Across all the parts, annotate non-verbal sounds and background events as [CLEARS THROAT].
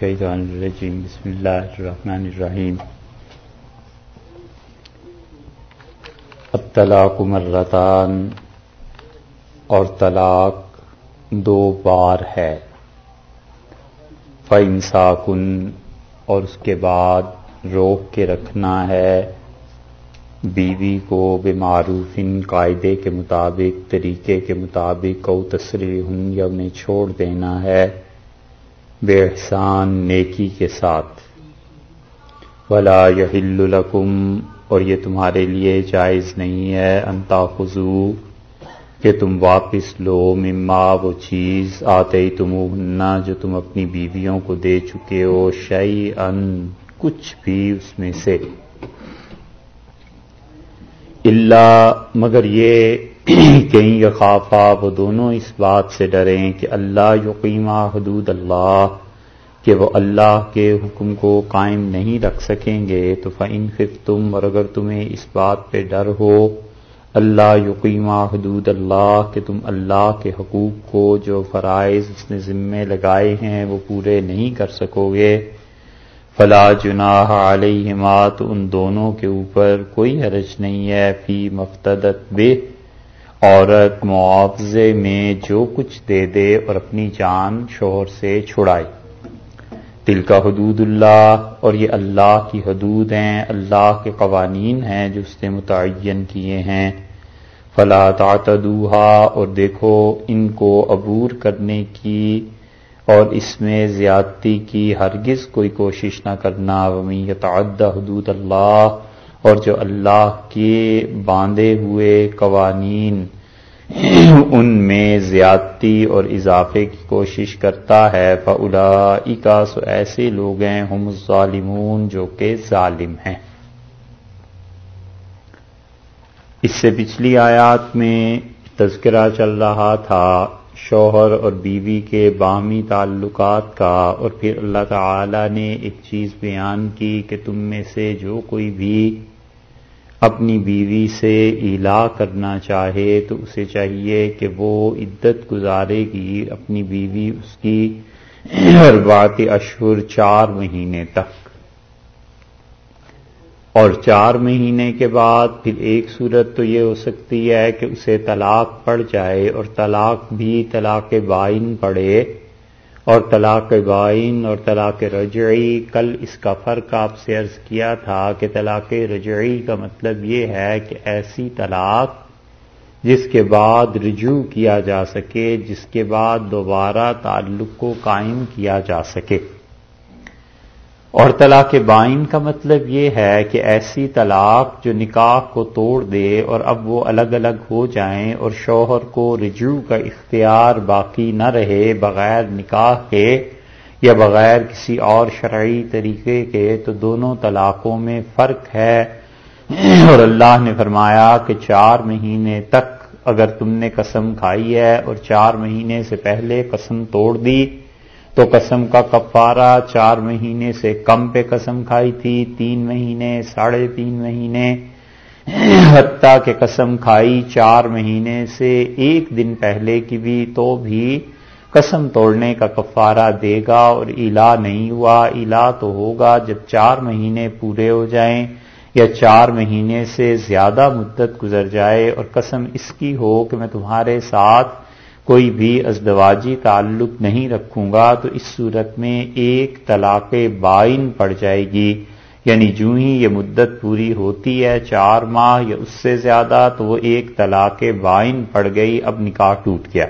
الشیطان الرجیم، بسم اللہ الرحمن الرحیم. الطلاق مرتان اور طلاق دو بار ہے۔ فَإِنسَاكُن اور اس کے بعد روک کے رکھنا ہے۔ بیوی کو بے معروف قاعدے کے مطابق، طریقے کے مطابق، او تصریح ہوں یا انہیں چھوڑ دینا ہے۔ بے احسان نیکی کے ساتھ۔ ولا یحل لکم اور یہ تمہارے لیے جائز نہیں ہے انتا خزو کہ تم واپس لو، مما وہ چیز آتے ہی تم جو تم اپنی بیویوں کو دے چکے ہو شعی ان کچھ بھی اس میں سے۔ اللہ مگر یہ کہیں یخافا وہ دونوں اس بات سے ڈریں کہ اللہ یقیمہ حدود اللہ، کہ وہ اللہ کے حکم کو قائم نہیں رکھ سکیں گے، تو فعن خف تم اور اگر تمہیں اس بات پہ ڈر ہو، اللہ یقیمہ حدود اللہ، کہ تم اللہ کے حقوق کو جو فرائض اس نے ذمے لگائے ہیں وہ پورے نہیں کر سکو گے۔ فلا جناح علیہما تو ان دونوں کے اوپر کوئی حرج نہیں ہے فی مفتدت بے عورت معاوضے میں جو کچھ دے دے اور اپنی جان شوہر سے چھڑائے دل کا حدود اللہ اور یہ اللہ کی حدود ہیں، اللہ کے قوانین ہیں جو اس نے متعین کیے ہیں۔ فلا تعتدوہا اور دیکھو ان کو عبور کرنے کی اور اس میں زیادتی کی ہرگز کوئی کوشش نہ کرنا۔ ومی یتعدى حدود اللہ اور جو اللہ کے باندھے ہوئے قوانین [CLEARS THROAT] ان میں زیادتی اور اضافے کی کوشش کرتا ہے فلا سو ایسے لوگ ہیں، ہم ظالمون جو کہ ظالم ہیں۔ اس سے پچھلی آیات میں تذکرہ چل رہا تھا شوہر اور بیوی کے باہمی تعلقات کا، اور پھر اللہ تعالی نے ایک چیز بیان کی کہ تم میں سے جو کوئی بھی اپنی بیوی سے ایلا کرنا چاہے تو اسے چاہیے کہ وہ عدت گزارے گی اپنی بیوی اس کی بات اشہر چار مہینے تک۔ اور چار مہینے کے بعد پھر ایک صورت تو یہ ہو سکتی ہے کہ اسے طلاق پڑ جائے اور طلاق بھی طلاق بائن پڑے۔ اور طلاق بائن اور طلاق رجعی، کل اس کا فرق آپ سے عرض کیا تھا کہ طلاق رجعی کا مطلب یہ ہے کہ ایسی طلاق جس کے بعد رجوع کیا جا سکے، جس کے بعد دوبارہ تعلق کو قائم کیا جا سکے۔ اور طلاق بائن کا مطلب یہ ہے کہ ایسی طلاق جو نکاح کو توڑ دے اور اب وہ الگ الگ ہو جائیں اور شوہر کو رجوع کا اختیار باقی نہ رہے بغیر نکاح کے یا بغیر کسی اور شرعی طریقے کے، تو دونوں طلاقوں میں فرق ہے۔ اور اللہ نے فرمایا کہ چار مہینے تک اگر تم نے قسم کھائی ہے اور چار مہینے سے پہلے قسم توڑ دی تو قسم کا کفارہ چار مہینے سے کم پہ قسم کھائی تھی، تین مہینے، ساڑھے تین مہینے، حتیٰ کہ قسم کھائی چار مہینے سے ایک دن پہلے کی بھی تو بھی قسم توڑنے کا کفارہ دے گا اور الا نہیں ہوا۔ الا تو ہوگا جب چار مہینے پورے ہو جائیں یا چار مہینے سے زیادہ مدت گزر جائے اور قسم اس کی ہو کہ میں تمہارے ساتھ کوئی بھی ازدواجی تعلق نہیں رکھوں گا تو اس صورت میں ایک طلاق بائن پڑ جائے گی۔ یعنی جو ہی یہ مدت پوری ہوتی ہے، چار ماہ یا اس سے زیادہ، تو وہ ایک طلاق بائن پڑ گئی، اب نکاح ٹوٹ گیا۔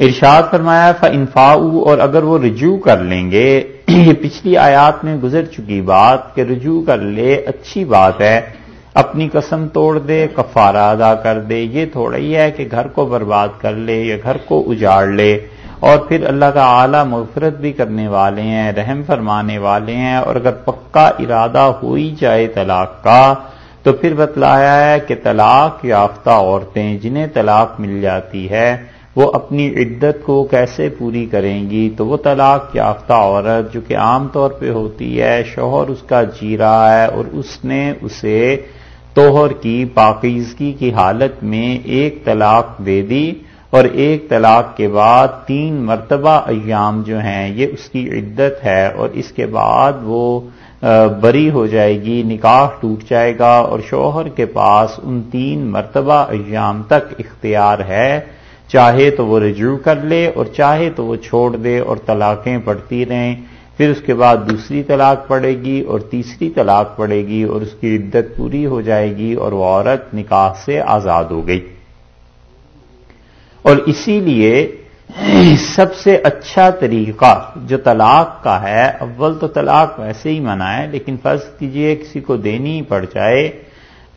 ارشاد فرمایا فا اور اگر وہ رجوع کر لیں گے، یہ پچھلی آیات میں گزر چکی بات کہ رجوع کر لے اچھی بات ہے۔ اپنی قسم توڑ دے، کفارہ ادا کر دے۔ یہ تھوڑا ہی ہے کہ گھر کو برباد کر لے یا گھر کو اجاڑ لے۔ اور پھر اللہ کا اعلیٰ مغفرت بھی کرنے والے ہیں، رحم فرمانے والے ہیں۔ اور اگر پکا ارادہ ہو ہی جائے طلاق کا، تو پھر بتلایا ہے کہ طلاق یافتہ عورتیں جنہیں طلاق مل جاتی ہے، وہ اپنی عدت کو کیسے پوری کریں گی؟ تو وہ طلاق یافتہ عورت جو کہ عام طور پہ ہوتی ہے، شوہر اس کا جی رہا ہے اور اس نے اسے توہر کی، پاکیزگی کی حالت میں ایک طلاق دے دی اور ایک طلاق کے بعد تین مرتبہ ایام جو ہیں، یہ اس کی عدت ہے اور اس کے بعد وہ بری ہو جائے گی، نکاح ٹوٹ جائے گا اور شوہر کے پاس ان تین مرتبہ ایام تک اختیار ہے۔ چاہے تو وہ رجوع کر لے اور چاہے تو وہ چھوڑ دے اور طلاقیں پڑتی رہیں۔ پھر اس کے بعد دوسری طلاق پڑے گی اور تیسری طلاق پڑے گی اور اس کی عدت پوری ہو جائے گی اور وہ عورت نکاح سے آزاد ہو گئی۔ اور اسی لیے سب سے اچھا طریقہ جو طلاق کا ہے، اول تو طلاق ویسے ہی منع ہے، لیکن فرض کیجیے کسی کو دینی پڑ جائے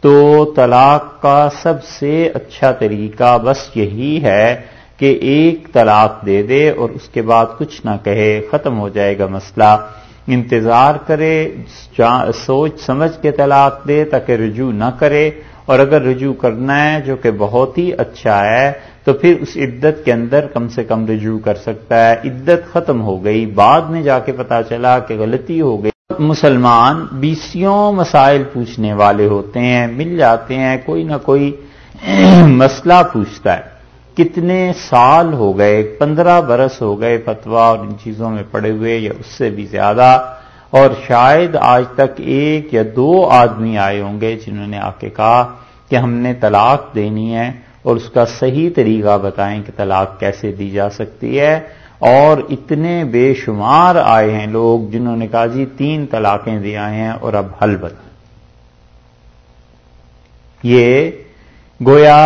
تو طلاق کا سب سے اچھا طریقہ بس یہی ہے کہ ایک طلاق دے دے اور اس کے بعد کچھ نہ کہے، ختم ہو جائے گا مسئلہ۔ انتظار کرے سوچ سمجھ کے طلاق دے تاکہ رجوع نہ کرے۔ اور اگر رجوع کرنا ہے، جو کہ بہت ہی اچھا ہے، تو پھر اس عدت کے اندر کم سے کم رجوع کر سکتا ہے۔ عدت ختم ہو گئی۔ بعد میں جا کے پتا چلا کہ غلطی ہو گئی۔ مسلمان بیسیوں مسائل پوچھنے والے ہوتے ہیں، مل جاتے ہیں، کوئی نہ کوئی [CLEARS THROAT] مسئلہ پوچھتا ہے۔ کتنے سال ہو گئے، پندرہ برس ہو گئے فتوا اور ان چیزوں میں پڑے ہوئے یا اس سے بھی زیادہ، اور شاید آج تک ایک یا دو آدمی آئے ہوں گے جنہوں نے آ کے کہا کہ ہم نے طلاق دینی ہے اور اس کا صحیح طریقہ بتائیں کہ طلاق کیسے دی جا سکتی ہے۔ اور اتنے بے شمار آئے ہیں لوگ جنہوں نے کہا جی تین طلاقیں دے آئے ہیں اور اب حل بتائیں۔ یہ گویا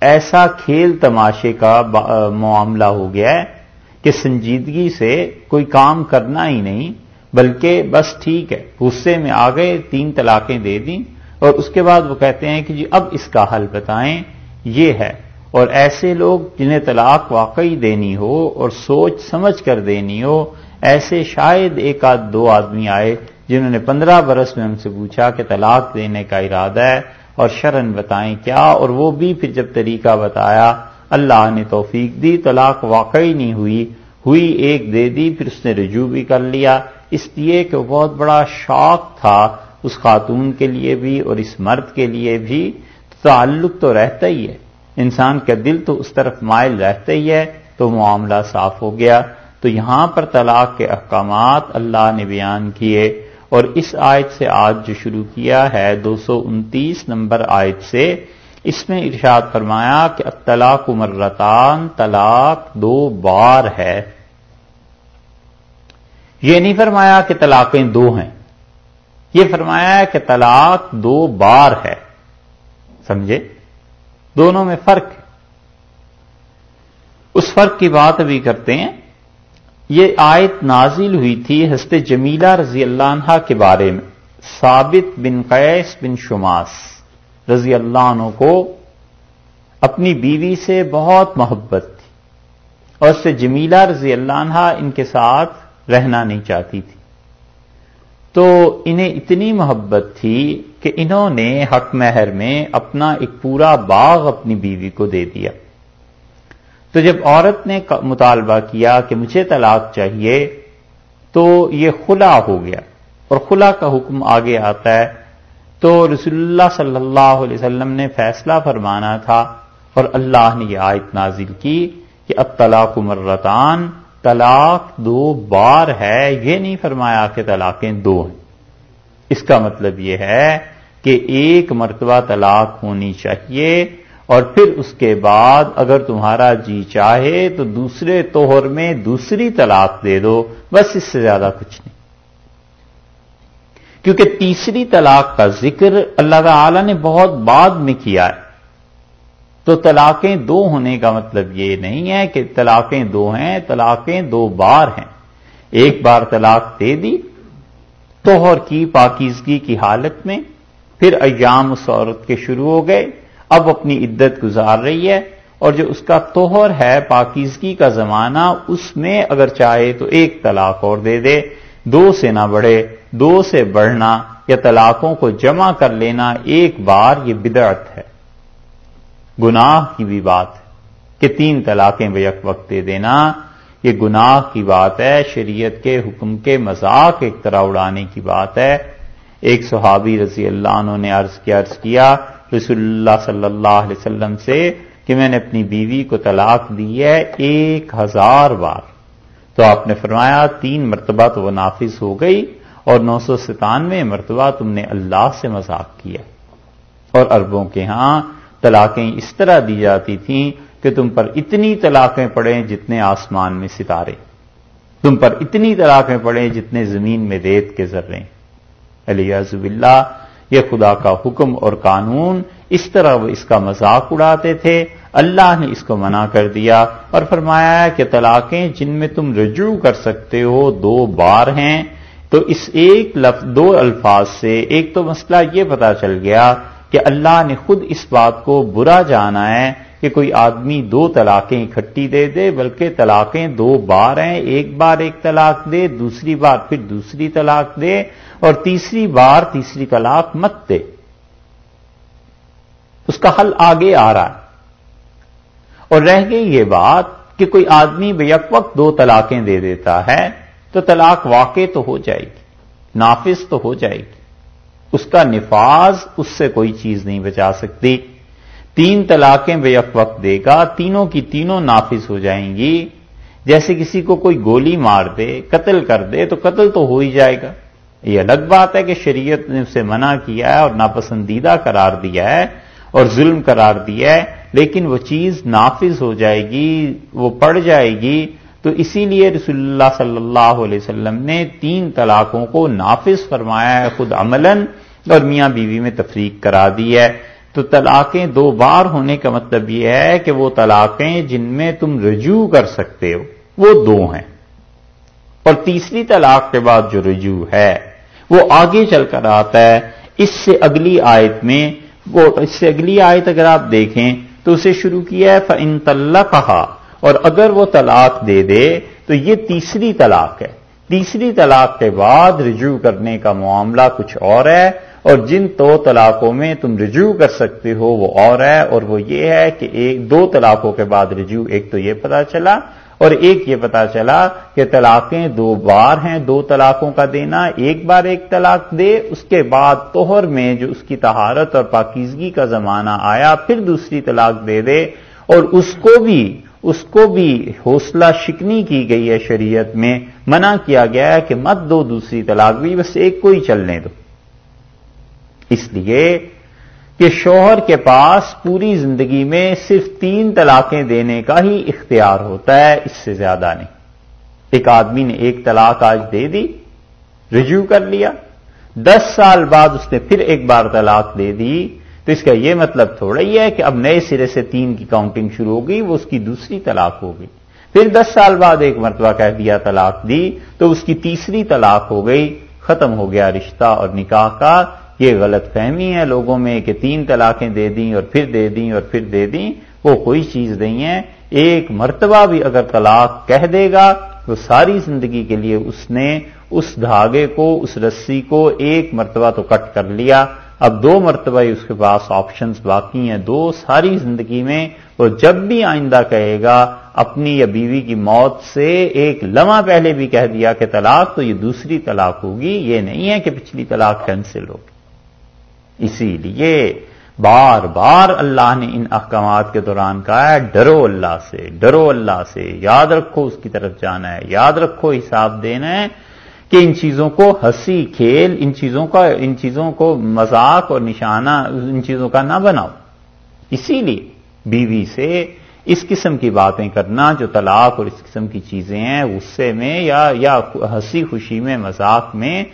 ایسا کھیل تماشے کا معاملہ ہو گیا ہے کہ سنجیدگی سے کوئی کام کرنا ہی نہیں، بلکہ بس ٹھیک ہے، غصے میں آ گئے، تین طلاقیں دے دیں، اور اس کے بعد وہ کہتے ہیں کہ جی اب اس کا حل بتائیں، یہ ہے۔ اور ایسے لوگ جنہیں طلاق واقعی دینی ہو اور سوچ سمجھ کر دینی ہو، ایسے شاید ایک آدھ دو آدمی آئے جنہوں نے پندرہ برس میں ہم سے پوچھا کہ طلاق دینے کا ارادہ ہے اور شرن بتائیں کیا اور وہ بھی پھر جب طریقہ بتایا، اللہ نے توفیق دی، طلاق واقعی نہیں ہوئی ہوئی ایک دے دی، پھر اس نے رجوع بھی کر لیا۔ اس لیے کہ وہ بہت بڑا شوق تھا اس خاتون کے لیے بھی اور اس مرد کے لیے بھی۔ تعلق تو رہتا ہی ہے۔ انسان کا دل تو اس طرف مائل رہتا ہی ہے، تو معاملہ صاف ہو گیا۔ تو یہاں پر طلاق کے احکامات اللہ نے بیان کیے۔ اور اس آیت سے آج جو شروع کیا ہے، دو سو انتیس نمبر آیت سے، اس میں ارشاد فرمایا کہ طلاق مرتان، طلاق دو بار ہے۔ یہ نہیں فرمایا کہ طلاقیں دو ہیں، یہ فرمایا کہ طلاق دو بار ہے۔ سمجھے؟ دونوں میں فرق ہے۔ اس فرق کی بات ابھی کرتے ہیں۔ یہ آیت نازل ہوئی تھی حضرت جمیلہ رضی اللہ عنہ کے بارے میں۔ ثابت بن قیس بن شماس رضی اللہ عنہ کو اپنی بیوی سے بہت محبت تھی اور اس سے جمیلہ رضی اللہ عنہ ان کے ساتھ رہنا نہیں چاہتی تھی۔ تو انہیں اتنی محبت تھی کہ انہوں نے حق مہر میں اپنا ایک پورا باغ اپنی بیوی کو دے دیا۔ تو جب عورت نے مطالبہ کیا کہ مجھے طلاق چاہیے، تو یہ خلا ہو گیا اور خلا کا حکم آگے آتا ہے۔ تو رسول اللہ صلی اللہ علیہ وسلم نے فیصلہ فرمانا تھا اور اللہ نے یہ آیت نازل کی کہ اب طلاق مرتان، طلاق دو بار ہے، یہ نہیں فرمایا کہ طلاقیں دو ہیں۔ اس کا مطلب یہ ہے کہ ایک مرتبہ طلاق ہونی چاہیے اور پھر اس کے بعد اگر تمہارا جی چاہے تو دوسرے توہر میں دوسری طلاق دے دو، بس اس سے زیادہ کچھ نہیں۔ کیونکہ تیسری طلاق کا ذکر اللہ تعالی نے بہت بعد میں کیا ہے۔ تو طلاقیں دو ہونے کا مطلب یہ نہیں ہے کہ طلاقیں دو ہیں، طلاقیں دو بار ہیں۔ ایک بار طلاق دے دی توہر کی پاکیزگی کی حالت میں، پھر ایام اس عورت کے شروع ہو گئے۔ اب اپنی عدت گزار رہی ہے اور جو اس کا توہر ہے پاکیزگی کا زمانہ، اس میں اگر چاہے تو ایک طلاق اور دے دے، دو سے نہ بڑھے، دو سے بڑھنا یا طلاقوں کو جمع کر لینا ایک بار یہ بدعت ہے۔ گناہ کی بھی بات ہے کہ تین طلاقیں بیک وقت دے دینا، یہ گناہ کی بات ہے، شریعت کے حکم کے مذاق ایک طرح اڑانے کی بات ہے۔ ایک صحابی رضی اللہ عنہ نے عرض کیا عرض کیا رسول اللہ صلی اللہ علیہ وسلم سے کہ میں نے اپنی بیوی کو طلاق دی ہے ایک ہزار بار۔ تو آپ نے فرمایا تین مرتبہ تو وہ نافذ ہو گئی اور نو سو ستانوے مرتبہ تم نے اللہ سے مذاق کیا۔ اور اربوں کے ہاں طلاقیں اس طرح دی جاتی تھیں کہ تم پر اتنی طلاقیں پڑیں جتنے آسمان میں ستارے۔ تم پر اتنی طلاقیں پڑیں جتنے زمین میں ریت کے ذرے۔ علی عزب اللہ یہ خدا کا حکم اور قانون اس طرح وہ اس کا مذاق اڑاتے تھے۔ اللہ نے اس کو منع کر دیا اور فرمایا کہ طلاقیں جن میں تم رجوع کر سکتے ہو دو بار ہیں۔ تو اس ایک لفظ دو الفاظ سے ایک تو مسئلہ یہ پتا چل گیا کہ اللہ نے خود اس بات کو برا جانا ہے کہ کوئی آدمی دو طلاقیں اکٹھی دے دے، بلکہ طلاقیں دو بار ہیں، ایک بار ایک طلاق دے، دوسری بار پھر دوسری طلاق دے، اور تیسری بار تیسری طلاق مت دے۔ اس کا حل آگے آ رہا ہے۔ اور رہ گئی یہ بات کہ کوئی آدمی بیک وقت دو طلاقیں دے دیتا ہے، تو طلاق واقع تو ہو جائے گی، نافذ تو ہو جائے گی۔ اس کا نفاذ اس سے کوئی چیز نہیں بچا سکتی۔ تین طلاقیں بے وقت دے گا، تینوں کی تینوں نافذ ہو جائیں گی۔ جیسے کسی کو کوئی گولی مار دے، قتل کر دے، تو قتل تو ہو ہی جائے گا۔ یہ الگ بات ہے کہ شریعت نے اسے منع کیا ہے اور ناپسندیدہ قرار دیا ہے اور ظلم قرار دیا ہے، لیکن وہ چیز نافذ ہو جائے گی، وہ پڑ جائے گی۔ تو اسی لیے رسول اللہ صلی اللہ علیہ وسلم نے تین طلاقوں کو نافذ فرمایا ہے، خود عملاً اور میاں بیوی میں تفریق کرا دی ہے۔ تو طلاقیں دو بار ہونے کا مطلب یہ ہے کہ وہ طلاقیں جن میں تم رجوع کر سکتے ہو، وہ دو ہیں۔ اور تیسری طلاق کے بعد جو رجوع ہے، وہ آگے چل کر آتا ہے۔ اس سے اگلی آیت میں، وہ اس سے اگلی آیت اگر آپ دیکھیں تو اسے شروع کیا ہے فن طلّہ کہا اور اگر وہ طلاق دے دے، تو یہ تیسری طلاق ہے۔ تیسری طلاق کے بعد رجوع کرنے کا معاملہ کچھ اور ہے۔ اور جن دو طلاقوں میں تم رجوع کر سکتے ہو وہ اور ہے، اور وہ یہ ہے کہ ایک دو طلاقوں کے بعد رجوع، ایک تو یہ پتا چلا، اور ایک یہ پتا چلا کہ طلاقیں دو بار ہیں دو طلاقوں کا دینا، ایک بار ایک طلاق دے، اس کے بعد توہر میں جو اس کی تہارت اور پاکیزگی کا زمانہ آیا، پھر دوسری طلاق دے دے، اور اس کو بھی، اس کو بھی حوصلہ شکنی کی گئی ہے شریعت میں، منع کیا گیا ہے کہ مت دو دوسری طلاق بھی، بس ایک کو ہی چلنے دو۔ اس لیے کہ شوہر کے پاس پوری زندگی میں صرف تین طلاقیں دینے کا ہی اختیار ہوتا ہے، اس سے زیادہ نہیں۔ ایک آدمی نے ایک طلاق آج دے دی، رجوع کر لیا، دس سال بعد اس نے پھر ایک بار طلاق دے دی۔ تو اس کا یہ مطلب تھوڑا ہی ہے کہ اب نئے سرے سے تین کی کاؤنٹنگ شروع ہو گئی، وہ اس کی دوسری طلاق ہو گئی۔ پھر دس سال بعد ایک مرتبہ کہہ دیا طلاق دی، تو اس کی تیسری طلاق ہو گئی، ختم ہو گیا رشتہ اور نکاح کا۔ یہ غلط فہمی ہے، لوگوں میں کہ تین طلاقیں دے دیں اور پھر دے دیں اور پھر دے دیں، وہ کوئی چیز نہیں ہے۔ ایک مرتبہ بھی اگر طلاق کہہ دے گا، تو ساری زندگی کے لیے اس نے اس دھاگے کو، اس رسی کو ایک مرتبہ تو کٹ کر لیا۔ اب دو مرتبہ ہی اس کے پاس آپشنز باقی ہیں۔ دو ساری زندگی میں وہ جب بھی آئندہ کہے گا، اپنی یا بیوی کی موت سے ایک لمحہ پہلے بھی کہہ دیا کہ طلاق تو یہ دوسری طلاق ہوگی۔ یہ نہیں ہے کہ پچھلی طلاق کینسل ہوگی۔ اسی لیے بار بار اللہ نے ان احکامات کے دوران کہا ہے، ڈرو اللہ سے، ڈرو اللہ سے، یاد رکھو اس کی طرف جانا ہے، یاد رکھو حساب دینا ہے کہ ان چیزوں کو ہنسی، کھیل، ان چیزوں کا، ان چیزوں کو مذاق اور نشانہ، ان چیزوں کا نہ بناؤ۔ اسی لیے بیوی سے اس قسم کی باتیں کرنا جو طلاق اور اس قسم کی چیزیں ہیں، غصے میں یا یا ہنسی خوشی میں، مذاق میں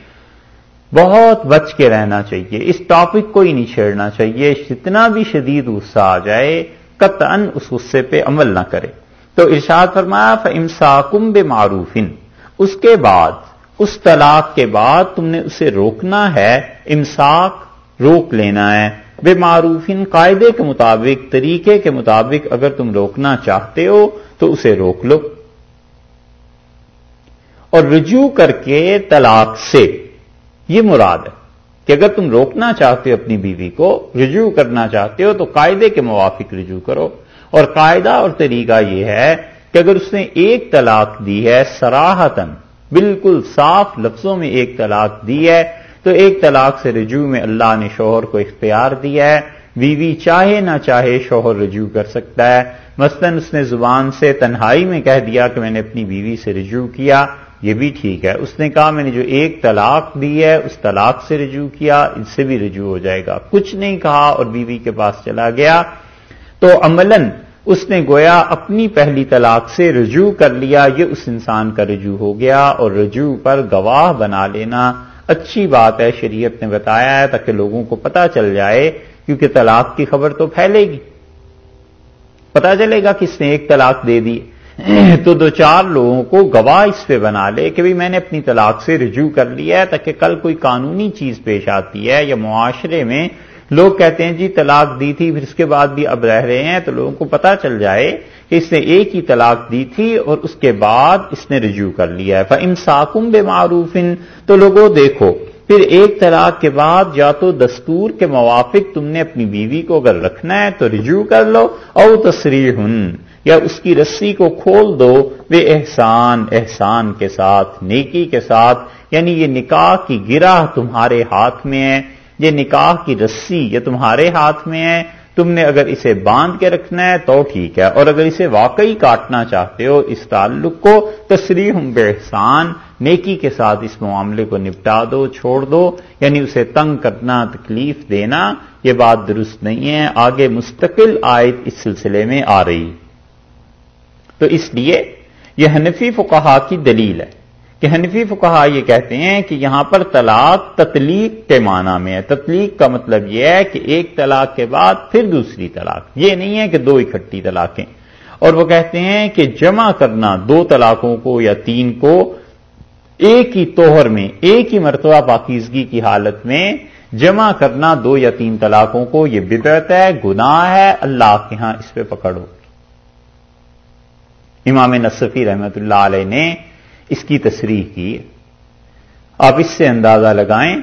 بہت بچ کے رہنا چاہیے، اس ٹاپک کو ہی نہیں چھیڑنا چاہیے، جتنا بھی شدید غصہ آ جائے، قطعا اس غصے پہ عمل نہ کرے۔ تو ارشاد فرمایا فمساکم بے معروفن اس کے بعد، اس طلاق کے بعد تم نے اسے روکنا ہے، امساک روک لینا ہے۔ بے معروفن قاعدے کے مطابق، طریقے کے مطابق اگر تم روکنا چاہتے ہو، تو اسے روک لو۔ اور رجوع کر کے طلاق سے یہ مراد ہے کہ اگر تم روکنا چاہتے ہو اپنی بیوی کو، رجوع کرنا چاہتے ہو، تو قاعدے کے موافق رجوع کرو۔ اور قاعدہ اور طریقہ یہ ہے کہ اگر اس نے ایک طلاق دی ہے سراہتن بالکل صاف لفظوں میں ایک طلاق دی ہے، تو ایک طلاق سے رجوع میں اللہ نے شوہر کو اختیار دیا ہے۔ بیوی چاہے نہ چاہے شوہر رجوع کر سکتا ہے۔ مثلاً اس نے زبان سے تنہائی میں کہہ دیا کہ میں نے اپنی بیوی سے رجوع کیا۔ یہ بھی ٹھیک ہے۔ اس نے کہا، میں نے جو ایک طلاق دی ہے، اس طلاق سے رجوع کیا، اس سے بھی رجوع ہو جائے گا۔ کچھ نہیں کہا اور بیوی کے پاس چلا گیا۔ تو عملاً اس نے گویا اپنی پہلی طلاق سے رجوع کر لیا۔ یہ اس انسان کا رجوع ہو گیا اور رجوع پر گواہ بنا لینا اچھی بات ہے۔ شریعت نے بتایا ہے تاکہ لوگوں کو پتا چل جائے، کیونکہ طلاق کی خبر تو پھیلے گی۔ پتا چلے گا کس نے ایک طلاق دے دی۔ تو دو چار لوگوں کو گواہ اس پہ بنا لے کہ بھائی میں نے اپنی طلاق سے رجوع کر لیا ہے تاکہ کل کوئی قانونی چیز پیش آتی ہے یا معاشرے میں لوگ کہتے ہیں جی طلاق دی تھی، پھر اس کے بعد بھی اب رہ رہے ہیں، تو لوگوں کو پتا چل جائے کہ اس نے ایک ہی طلاق دی تھی اور اس کے بعد اس نے رجوع کر لیا ہے۔ فم ساکم بے معروف تو لوگوں دیکھو، پھر ایک طلاق کے بعد یا تو دستور کے موافق تم نے اپنی بیوی کو اگر رکھنا ہے تو رجوع کر لو، او تصریح یا اس کی رسی کو کھول دو وہ احسان احسان کے ساتھ، نیکی کے ساتھ یعنی یہ نکاح کی گرہ تمہارے ہاتھ میں ہے، یہ نکاح کی رسی یہ تمہارے ہاتھ میں ہے، تم نے اگر اسے باندھ کے رکھنا ہے تو ٹھیک ہے، اور اگر اسے واقعی کاٹنا چاہتے ہو، اس تعلق کو تصریح بے احسان، نیکی کے ساتھ اس معاملے کو نپٹا دو، چھوڑ دو یعنی اسے تنگ کرنا، تکلیف دینا، یہ بات درست نہیں ہے، آگے مستقل آیت اس سلسلے میں آ رہی۔ تو اس لیے یہ حنفی فقہا کی دلیل ہے کہ حنفی فقہا یہ کہتے ہیں کہ یہاں پر طلاق تطلیق کے معنی میں ہے۔ تطلیق کا مطلب یہ ہے کہ ایک طلاق کے بعد پھر دوسری طلاق۔ یہ نہیں ہے کہ دو اکٹھی طلاقیں۔ اور وہ کہتے ہیں کہ جمع کرنا دو طلاقوں کو یا تین کو ایک ہی توہر میں، ایک ہی مرتبہ پاکیزگی کی حالت میں جمع کرنا دو یا تین طلاقوں کو، یہ بدعت ہے، گناہ ہے، اللہ کے ہاں اس پہ پکڑو۔ امام نصفی رحمت اللہ علیہ نے اس کی تصریح کی آپ اس سے اندازہ لگائیں،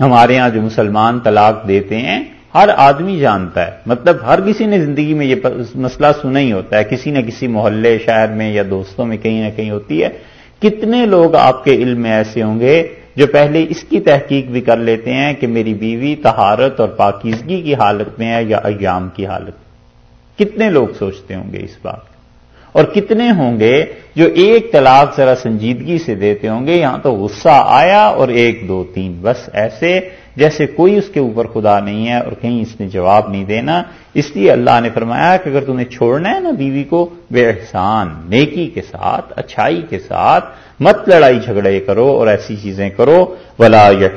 ہمارے ہاں جو مسلمان طلاق دیتے ہیں، ہر آدمی جانتا ہے۔ مطلب ہر کسی نے زندگی میں یہ مسئلہ سنا ہی ہوتا ہے۔ کسی نہ کسی محلے، شہر میں یا دوستوں میں کہیں نہ کہیں ہوتی ہے۔ کتنے لوگ آپ کے علم میں ایسے ہوں گے جو پہلے اس کی تحقیق بھی کر لیتے ہیں کہ میری بیوی تہارت اور پاکیزگی کی حالت میں ہے یا ایام کی حالت کتنے لوگ سوچتے ہوں گے اس بات اور کتنے ہوں گے جو ایک طلاق ذرا سنجیدگی سے دیتے ہوں گے؟ یہاں تو غصہ آیا اور ایک دو تین، بس ایسے جیسے کوئی اس کے اوپر خدا نہیں ہے اور کہیں اس نے جواب نہیں دینا۔ اس لیے اللہ نے فرمایا کہ اگر تمہیں چھوڑنا ہے نا بیوی کو، بے احسان، نیکی کے ساتھ، اچھائی کے ساتھ، مت لڑائی جھگڑے کرو اور ایسی چیزیں کرو۔ ولا یا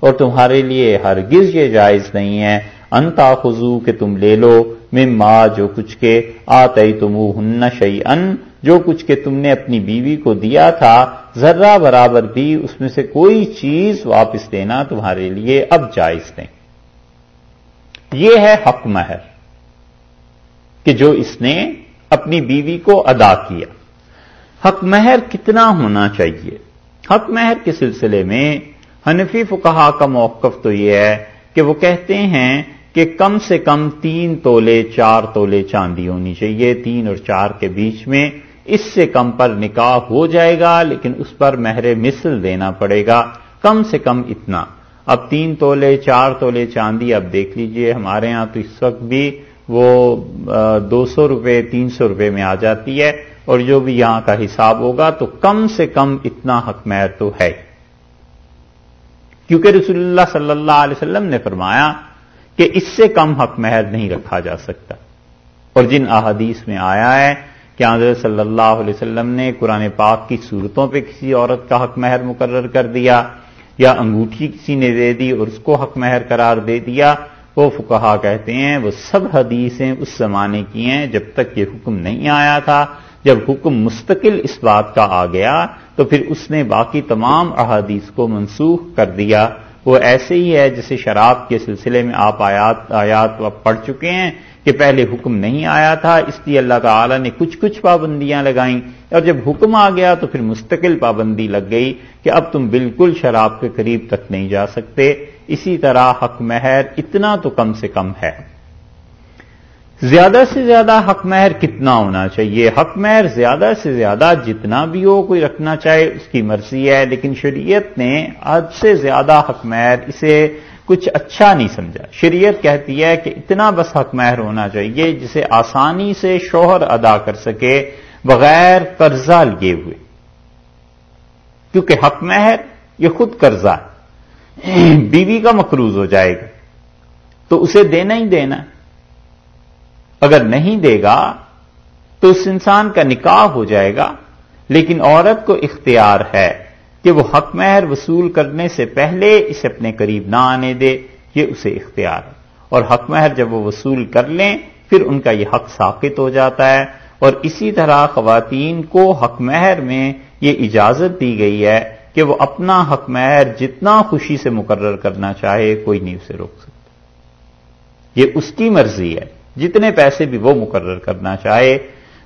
اور تمہارے لیے ہرگز یہ جائز نہیں ہے۔ انتا خزو کہ تم لے لو ماں جو کچھ کے آتے تم ہن شعی ان جو کچھ کے تم نے اپنی بیوی کو دیا تھا، ذرہ برابر بھی اس میں سے کوئی چیز واپس دینا تمہارے لیے اب جائز نہیں۔ یہ ہے حق مہر کہ جو اس نے اپنی بیوی کو ادا کیا۔ حق مہر کتنا ہونا چاہیے؟ حق مہر کے سلسلے میں حنفی فکہ کا موقف تو یہ ہے کہ وہ کہتے ہیں کہ کم سے کم تین تولے، چار تولے چاندی ہونی چاہیے، تین اور چار کے بیچ میں۔ اس سے کم پر نکاح ہو جائے گا، لیکن اس پر مہر مثل دینا پڑے گا۔ کم سے کم اتنا۔ اب تین تولے، چار تولے چاندی اب دیکھ لیجیے، ہمارے ہاں تو اس وقت بھی وہ دو سو روپے، تین سو روپے میں آ جاتی ہے۔ اور جو بھی یہاں کا حساب ہوگا تو کم سے کم اتنا حق مہر تو ہے۔ کیونکہ رسول اللہ صلی اللہ علیہ وسلم نے فرمایا کہ اس سے کم حق مہر نہیں رکھا جا سکتا۔ اور جن احادیث میں آیا ہے کہ حضرت صلی اللہ علیہ وسلم نے قرآن پاک کی صورتوں پہ کسی عورت کا حق مہر مقرر کر دیا یا انگوٹھی کسی نے دے دی اور اس کو حق مہر قرار دے دیا، وہ فکہ کہتے ہیں وہ سب حدیثیں اس زمانے کی ہیں جب تک یہ حکم نہیں آیا تھا۔ جب حکم مستقل اس بات کا آ گیا تو پھر اس نے باقی تمام احادیث کو منسوخ کر دیا۔ وہ ایسے ہی ہے جیسے شراب کے سلسلے میں آپ آیات آیات پڑھ چکے ہیں کہ پہلے حکم نہیں آیا تھا، اس لیے اللہ تعالی نے کچھ کچھ پابندیاں لگائیں۔ اور جب حکم آ گیا تو پھر مستقل پابندی لگ گئی کہ اب تم بالکل شراب کے قریب تک نہیں جا سکتے۔ اسی طرح حق مہر اتنا تو کم سے کم ہے۔ زیادہ سے زیادہ حق مہر کتنا ہونا چاہیے؟ حق مہر زیادہ سے زیادہ جتنا بھی ہو، کوئی رکھنا چاہے، اس کی مرضی ہے، لیکن شریعت نے حد سے زیادہ حق مہر اسے کچھ اچھا نہیں سمجھا۔ شریعت کہتی ہے کہ اتنا بس حق مہر ہونا چاہیے جسے آسانی سے شوہر ادا کر سکے بغیر قرضہ لیے ہوئے۔ کیونکہ حق مہر یہ خود قرضہ ہے۔ بیوی کا مقروض ہو جائے گا۔ تو اسے دینا ہی دینا۔ اگر نہیں دے گا تو اس انسان کا نکاح ہو جائے گا، لیکن عورت کو اختیار ہے کہ وہ حق مہر وصول کرنے سے پہلے اسے اپنے قریب نہ آنے دے، یہ اسے اختیار ہے۔ اور حق مہر جب وہ وصول کر لیں، پھر ان کا یہ حق ساقط ہو جاتا ہے۔ اور اسی طرح خواتین کو حق مہر میں یہ اجازت دی گئی ہے کہ وہ اپنا حق مہر جتنا خوشی سے مقرر کرنا چاہے، کوئی نہیں اسے روک سکتا۔ یہ اس کی مرضی ہے۔ جتنے پیسے بھی وہ مقرر کرنا چاہے۔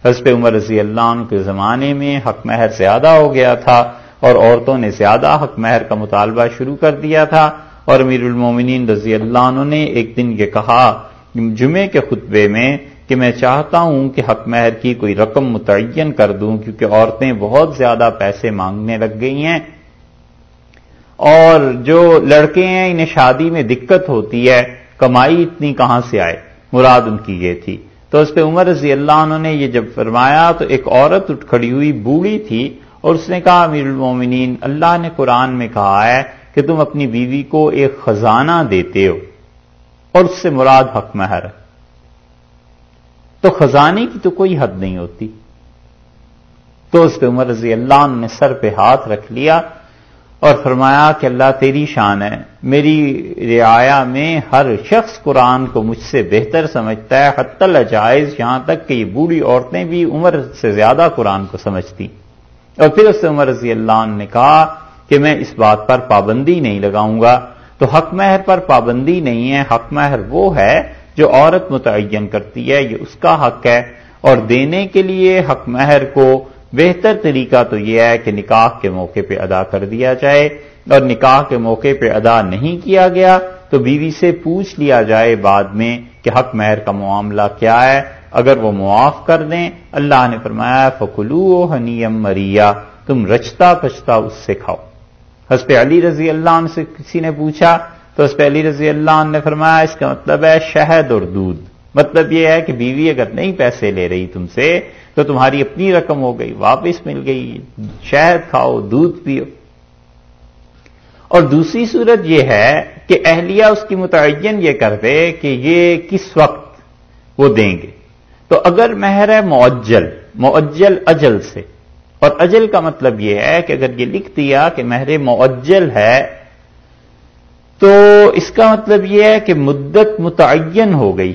حضرت عمر رضی اللہ عنہ کے زمانے میں حق مہر زیادہ ہو گیا تھا اور عورتوں نے زیادہ حق مہر کا مطالبہ شروع کر دیا تھا۔ اور امیر المومنین رضی اللہ عنہ نے ایک دن یہ کہا جمعے کے خطبے میں کہ میں چاہتا ہوں کہ حق مہر کی کوئی رقم متعین کر دوں کیونکہ عورتیں بہت زیادہ پیسے مانگنے لگ گئی ہیں۔ اور جو لڑکے ہیں، انہیں شادی میں دقت ہوتی ہے، کمائی اتنی کہاں سے آئے؟ مراد ان کی یہ تھی۔ تو اس پہ عمر رضی اللہ عنہ نے یہ جب فرمایا تو ایک عورت اٹھ کھڑی ہوئی بوڑھی تھی اور اس نے کہا، امیر المومنین، اللہ نے قرآن میں کہا ہے کہ تم اپنی بیوی کو ایک خزانہ دیتے ہو اور اس سے مراد حق مہر ہے۔ تو خزانے کی تو کوئی حد نہیں ہوتی۔ تو اس پہ عمر رضی اللہ عنہ نے سر پہ ہاتھ رکھ لیا اور فرمایا کہ اللہ تیری شان ہے۔ میری رعایا میں ہر شخص قرآن کو مجھ سے بہتر سمجھتا ہے۔ حت الجائز یہاں تک کہ یہ بوڑھی عورتیں بھی عمر سے زیادہ قرآن کو سمجھتی۔ اور پھر اس سے عمر رضی اللہ عنہ نے کہا کہ میں اس بات پر پابندی نہیں لگاؤں گا۔ تو حق مہر پر پابندی نہیں ہے۔ حق مہر وہ ہے جو عورت متعین کرتی ہے، یہ اس کا حق ہے۔ اور دینے کے لیے حق مہر کو بہتر طریقہ تو یہ ہے کہ نکاح کے موقع پہ ادا کر دیا جائے اور نکاح کے موقع پہ ادا نہیں کیا گیا تو بیوی سے پوچھ لیا جائے بعد میں کہ حق مہر کا معاملہ کیا ہے۔ اگر وہ معاف کر دیں، اللہ نے فرمایا، فکلو ہنیم مریا، تم رچتا پچتا اس سے کھاؤ۔ حسب علی رضی اللہ عنہ سے کسی نے پوچھا تو حسب علی رضی اللہ عنہ نے فرمایا، اس کا مطلب ہے شہد اور دودھ۔ مطلب یہ ہے کہ بیوی اگر نہیں پیسے لے رہی تم سے تو تمہاری اپنی رقم ہو گئی، واپس مل گئی، شہد کھاؤ، دودھ پیو۔ اور دوسری صورت یہ ہے کہ اہلیہ اس کی متعین یہ کر دے کہ یہ کس وقت وہ دیں گے۔ تو اگر مہر ہے معجل معجل اجل سے، اور اجل کا مطلب یہ ہے کہ اگر یہ لکھ دیا کہ مہر معجل ہے، تو اس کا مطلب یہ ہے کہ مدت متعین ہو گئی۔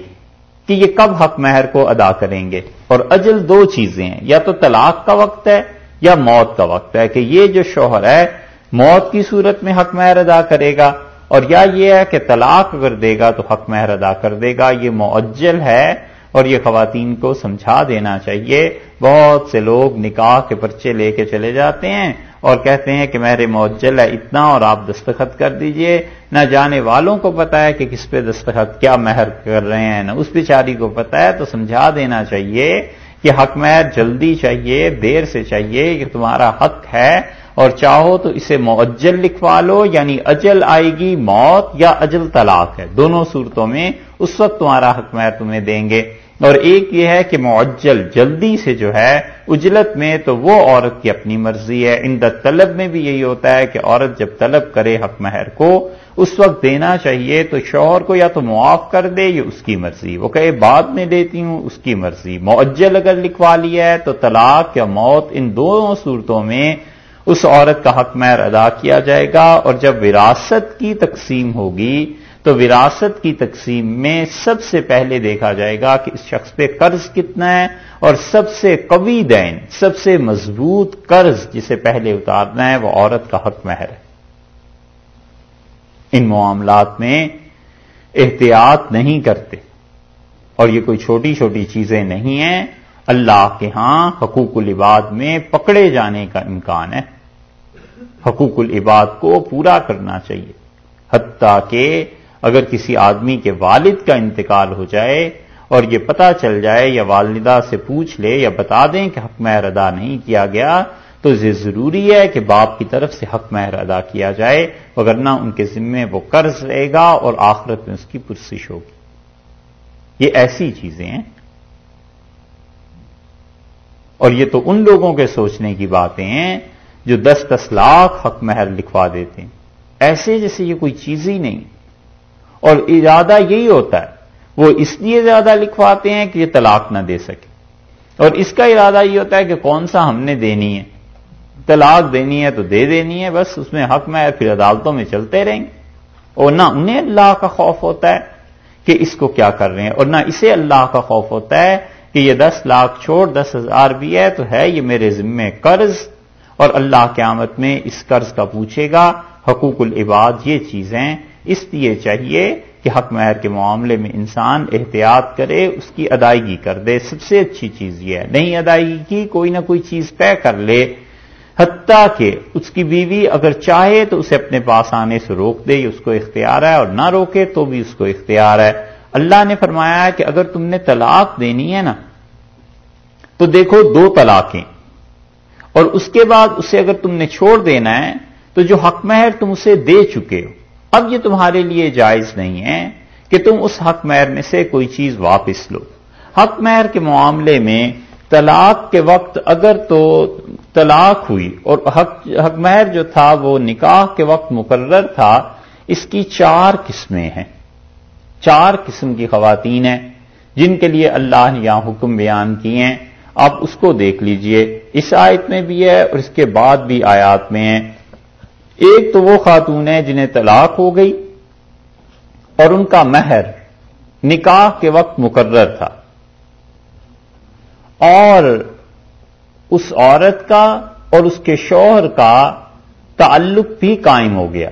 کہ یہ کب حق مہر کو ادا کریں گے؟ اور اجل دو چیزیں ہیں، یا تو طلاق کا وقت ہے یا موت کا وقت ہے، کہ یہ جو شوہر ہے، موت کی صورت میں حق مہر ادا کرے گا، اور یا یہ ہے کہ طلاق اگر دے گا تو حق مہر ادا کر دے گا۔ یہ معجل ہے، اور یہ خواتین کو سمجھا دینا چاہیے۔ بہت سے لوگ نکاح کے پرچے لے کے چلے جاتے ہیں اور کہتے ہیں کہ میرے معجل ہے اتنا اور آپ دستخط کر دیجیے۔ نہ جانے والوں کو پتا ہے کہ کس پہ دستخط، کیا مہر کر رہے ہیں، نہ اس بیچاری کو پتا ہے، تو سمجھا دینا چاہیے کہ حق مہر جلدی چاہیے، دیر سے چاہیے کہ تمہارا حق ہے۔ اور چاہو تو اسے معجل لکھوا لو یعنی اجل آئے گی موت یا اجل طلاق ہے۔ دونوں صورتوں میں اس وقت تمہارا حق مہر تمہیں دیں گے۔ اور ایک یہ ہے کہ معجل جلدی سے جو ہے، اجلت میں تو وہ عورت کی اپنی مرضی ہے۔ ان طلب میں بھی یہی ہوتا ہے کہ عورت جب طلب کرے حق مہر کو، اس وقت دینا چاہیے تو شوہر کو یا تو معاف کر دے یہ اس کی مرضی۔ وہ کہے، بعد میں دیتی ہوں، اس کی مرضی۔ معجل اگر لکھوا لیا ہے تو طلاق یا موت ان دونوں صورتوں میں اس عورت کا حق مہر ادا کیا جائے گا اور جب وراثت کی تقسیم ہوگی تو وراثت کی تقسیم میں سب سے پہلے دیکھا جائے گا کہ اس شخص پہ قرض کتنا ہے اور سب سے قوی دین، سب سے مضبوط قرض جسے پہلے اتارنا ہے، وہ عورت کا حق مہر ہے۔ ان معاملات میں احتیاط نہیں کرتے۔ اور یہ کوئی چھوٹی چھوٹی چیزیں نہیں ہیں۔ اللہ کے ہاں حقوق العباد میں پکڑے جانے کا امکان ہے۔ حقوق العباد کو پورا کرنا چاہیے۔ حتیٰ کہ اگر کسی آدمی کے والد کا انتقال ہو جائے اور یہ پتا چل جائے یا والدہ سے پوچھ لے یا بتا دیں کہ حق مہر ادا نہیں کیا گیا، تو یہ ضروری ہے کہ باپ کی طرف سے حق مہر ادا کیا جائے وگرنہ ان کے ذمے وہ قرض رہے گا اور آخرت میں اس کی پرسش ہوگی۔ یہ ایسی چیزیں ہیں۔ اور یہ تو ان لوگوں کے سوچنے کی باتیں ہیں جو دس دس لاکھ حق مہر لکھوا دیتے ہیں۔ ایسے جیسے یہ کوئی چیز ہی نہیں۔ اور ارادہ یہی ہوتا ہے، وہ اس لیے زیادہ لکھواتے ہیں کہ یہ طلاق نہ دے سکے۔ اور اس کا ارادہ یہ ہوتا ہے کہ کون سا ہم نے دینی ہے۔ طلاق دینی ہے تو دے دینی ہے، بس اس میں حق میں پھر عدالتوں میں چلتے رہیں۔ گے اور نہ انہیں اللہ کا خوف ہوتا ہے کہ اس کو کیا کر رہے ہیں، اور نہ اسے اللہ کا خوف ہوتا ہے کہ یہ دس لاکھ چھوڑ، دس ہزار بھی ہے تو ہے، یہ میرے ذمے قرض۔ اور اللہ قیامت میں اس قرض کا پوچھے گا، حقوق العباد یہ چیزیں اس لیے چاہیے کہ حق مہر کے معاملے میں انسان احتیاط کرے، اس کی ادائیگی کر دے۔ سب سے اچھی چیز یہ ہے، نہیں ادائیگی کی کوئی نہ کوئی چیز طے کر لے۔ حتیٰ کہ اس کی بیوی اگر چاہے تو اسے اپنے پاس آنے سے روک دے، اس کو اختیار ہے، اور نہ روکے تو بھی اس کو اختیار ہے۔ اللہ نے فرمایا ہے کہ اگر تم نے طلاق دینی ہے نا، تو دیکھو دو طلاقیں۔ اور اس کے بعد اسے اگر تم نے چھوڑ دینا ہے، تو جو حق مہر تم اسے دے چکے ہو۔ اب یہ تمہارے لیے جائز نہیں ہے کہ تم اس حق مہر میں سے کوئی چیز واپس لو۔ حق مہر کے معاملے میں طلاق کے وقت اگر تو طلاق ہوئی اور حق حق مہر جو تھا وہ نکاح کے وقت مقرر تھا، اس کی چار قسمیں ہیں۔ چار قسم کی خواتین ہیں جن کے لیے اللہ نے یہاں حکم بیان کیے ہیں۔ آپ اس کو دیکھ لیجیے۔ اس آیت میں بھی ہے اور اس کے بعد بھی آیات میں ہیں۔ ایک تو وہ خاتون ہیں جنہیں طلاق ہو گئی اور ان کا مہر نکاح کے وقت مقرر تھا۔ اور اس عورت کا اور اس کے شوہر کا تعلق بھی قائم ہو گیا۔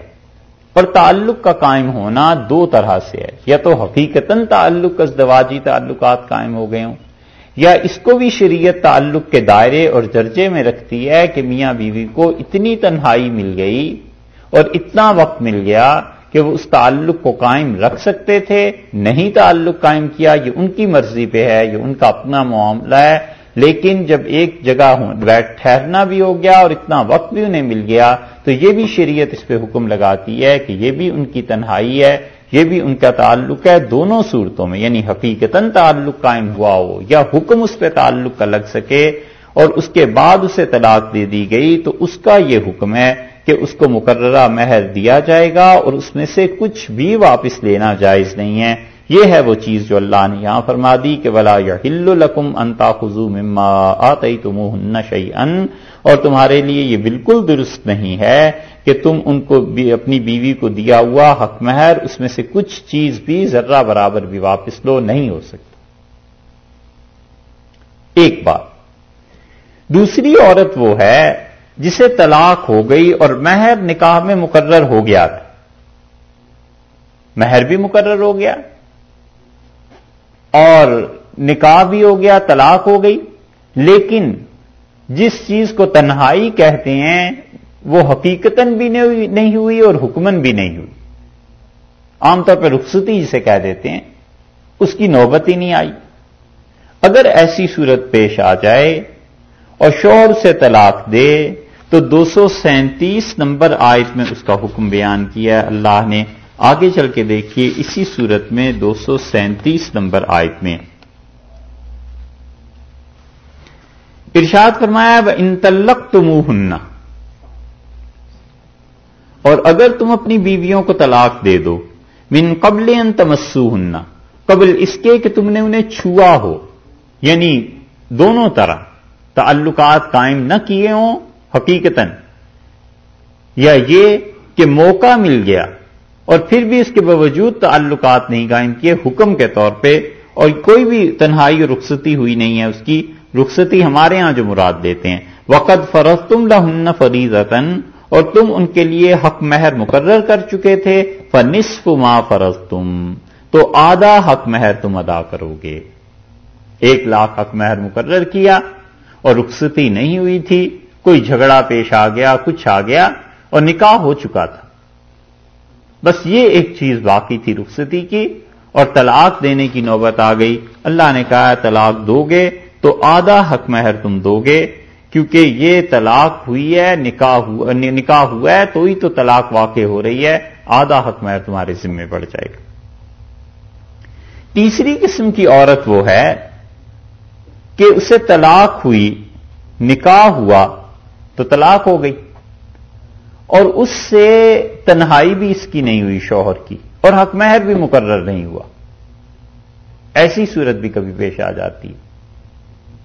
اور تعلق کا قائم ہونا دو طرح سے ہے۔ یا تو حقیقتاً تعلق، ازدواجی تعلقات قائم ہو گئے ہوں۔ یا اس کو بھی شریعت تعلق کے دائرے اور درجے میں رکھتی ہے کہ میاں بیوی کو اتنی تنہائی مل گئی اور اتنا وقت مل گیا کہ وہ اس تعلق کو قائم رکھ سکتے تھے، نہیں تعلق قائم کیا، یہ ان کی مرضی پہ ہے، یہ ان کا اپنا معاملہ ہے، لیکن جب ایک جگہ بیٹھ ٹھہرنا بھی ہو گیا اور اتنا وقت بھی انہیں مل گیا، تو یہ بھی شریعت اس پہ حکم لگاتی ہے کہ یہ بھی ان کی تنہائی ہے یہ بھی ان کا تعلق ہے دونوں صورتوں میں یعنی حقیقتاً تعلق قائم ہوا ہو یا حکم اس پہ تعلق کا لگ سکے اور اس کے بعد اسے طلاق دے دی گئی، تو اس کا یہ حکم ہے کہ اس کو مقررہ مہر دیا جائے گا اور اس میں سے کچھ بھی واپس لینا جائز نہیں ہے۔ یہ ہے وہ چیز جو اللہ نے یہاں فرما دی کہ ولا یا القم انتا خزو مما آئی تم شعی ان اور تمہارے لیے یہ بالکل درست نہیں ہے کہ تم ان کو اپنی بیوی کو دیا ہوا حق مہر، اس میں سے کچھ چیز بھی ذرہ برابر بھی واپس لو نہیں ہو سکتا ایک بات۔ دوسری عورت وہ ہے جسے طلاق ہو گئی اور مہر نکاح میں مقرر ہو گیا تھا۔ مہر بھی مقرر ہو گیا۔ اور نکاح بھی ہو گیا، طلاق ہو گئی، لیکن جس چیز کو تنہائی کہتے ہیں، وہ حقیقتاً بھی نہیں ہوئی اور حکمن بھی نہیں ہوئی۔ عام طور پہ رخصتی جسے کہہ دیتے ہیں، اس کی نوبت ہی نہیں آئی۔ اگر ایسی صورت پیش آ جائے اور شوہر سے طلاق دے، تو دو سو سینتیس نمبر آیت میں اس کا حکم بیان کیا اللہ نے آگے چل کے دیکھیے اسی صورت میں دو سو سینتیس نمبر آیت میں۔ ارشاد فرمایا ان تلق تو منہ اور اگر تم اپنی بیویوں کو طلاق دے دو، من قبل ان تمسو ہننا قبل اس کے کہ تم نے انہیں چھوا ہو۔ یعنی دونوں طرح تعلقات قائم نہ کیے ہوں، حقیقتاً۔ یا یہ کہ موقع مل گیا اور پھر بھی اس کے باوجود تعلقات نہیں قائم کیے حکم کے طور پہ اور کوئی بھی تنہائی اور رخصتی ہوئی نہیں ہے اس کی۔ رخصتی ہمارے ہاں جو مراد دیتے ہیں۔ وقت فرض تم لہن فریض اور تم ان کے لیے حق مہر مقرر کر چکے تھے۔ فنصف ما فرض تم تو آدھا حق مہر تم ادا کرو گے۔ ایک لاکھ حق مہر مقرر کیا اور رخصتی نہیں ہوئی تھی۔ کوئی جھگڑا پیش آ گیا، کچھ آ گیا اور نکاح ہو چکا تھا۔ بس یہ ایک چیز باقی تھی رخصتی کی اور طلاق دینے کی نوبت آ گئی۔ اللہ نے کہا، طلاق دو گے تو آدھا حق مہر تم دو گے کیونکہ یہ طلاق ہوئی ہے، نکاح ہوا نکاح ہوا ہے، تو ہی تو طلاق واقع ہو رہی ہے، آدھا حق مہر تمہارے ذمے پڑ جائے گا۔ تیسری قسم کی عورت وہ ہے کہ اسے طلاق ہوئی، نکاح ہوا، تو طلاق ہو گئی۔ اور اس سے تنہائی بھی اس کی نہیں ہوئی، شوہر کی۔ اور حق مہر بھی مقرر نہیں ہوا۔ ایسی صورت بھی کبھی پیش آ جاتی۔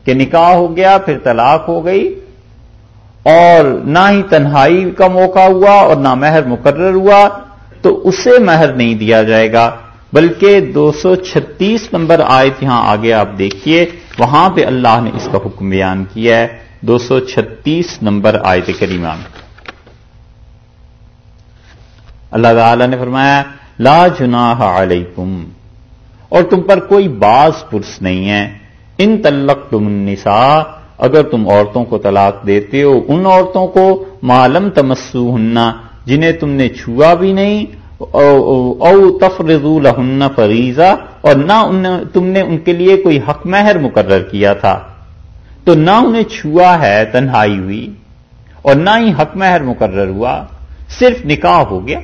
کہ نکاح ہو گیا، پھر طلاق ہو گئی اور نہ ہی تنہائی کا موقع ہوا اور نہ مہر مقرر ہوا، تو اسے مہر نہیں دیا جائے گا، بلکہ دو سو چھتیس نمبر آیت یہاں آگے آپ دیکھیے، وہاں پہ اللہ نے اس کا حکم بیان کیا ہے۔ دو سو چھتیس نمبر آیت کریمہ میں۔ اللہ تعالی نے فرمایا، لا جناح علیکم۔ اور تم پر کوئی باز پرس نہیں ہے۔ ان تلق تم النساء، اگر تم عورتوں کو طلاق دیتے ہو، ان عورتوں کو معلوم تمسو ہننا جنہیں تم نے چھوا بھی نہیں، او تفرضو لہن فریضہ، اور نہ تم نے ان کے لیے کوئی حق مہر مقرر کیا تھا۔ تو نہ انہیں چھوا ہے، تنہائی ہوئی، اور نہ ہی حق مہر مقرر ہوا، صرف نکاح ہو گیا۔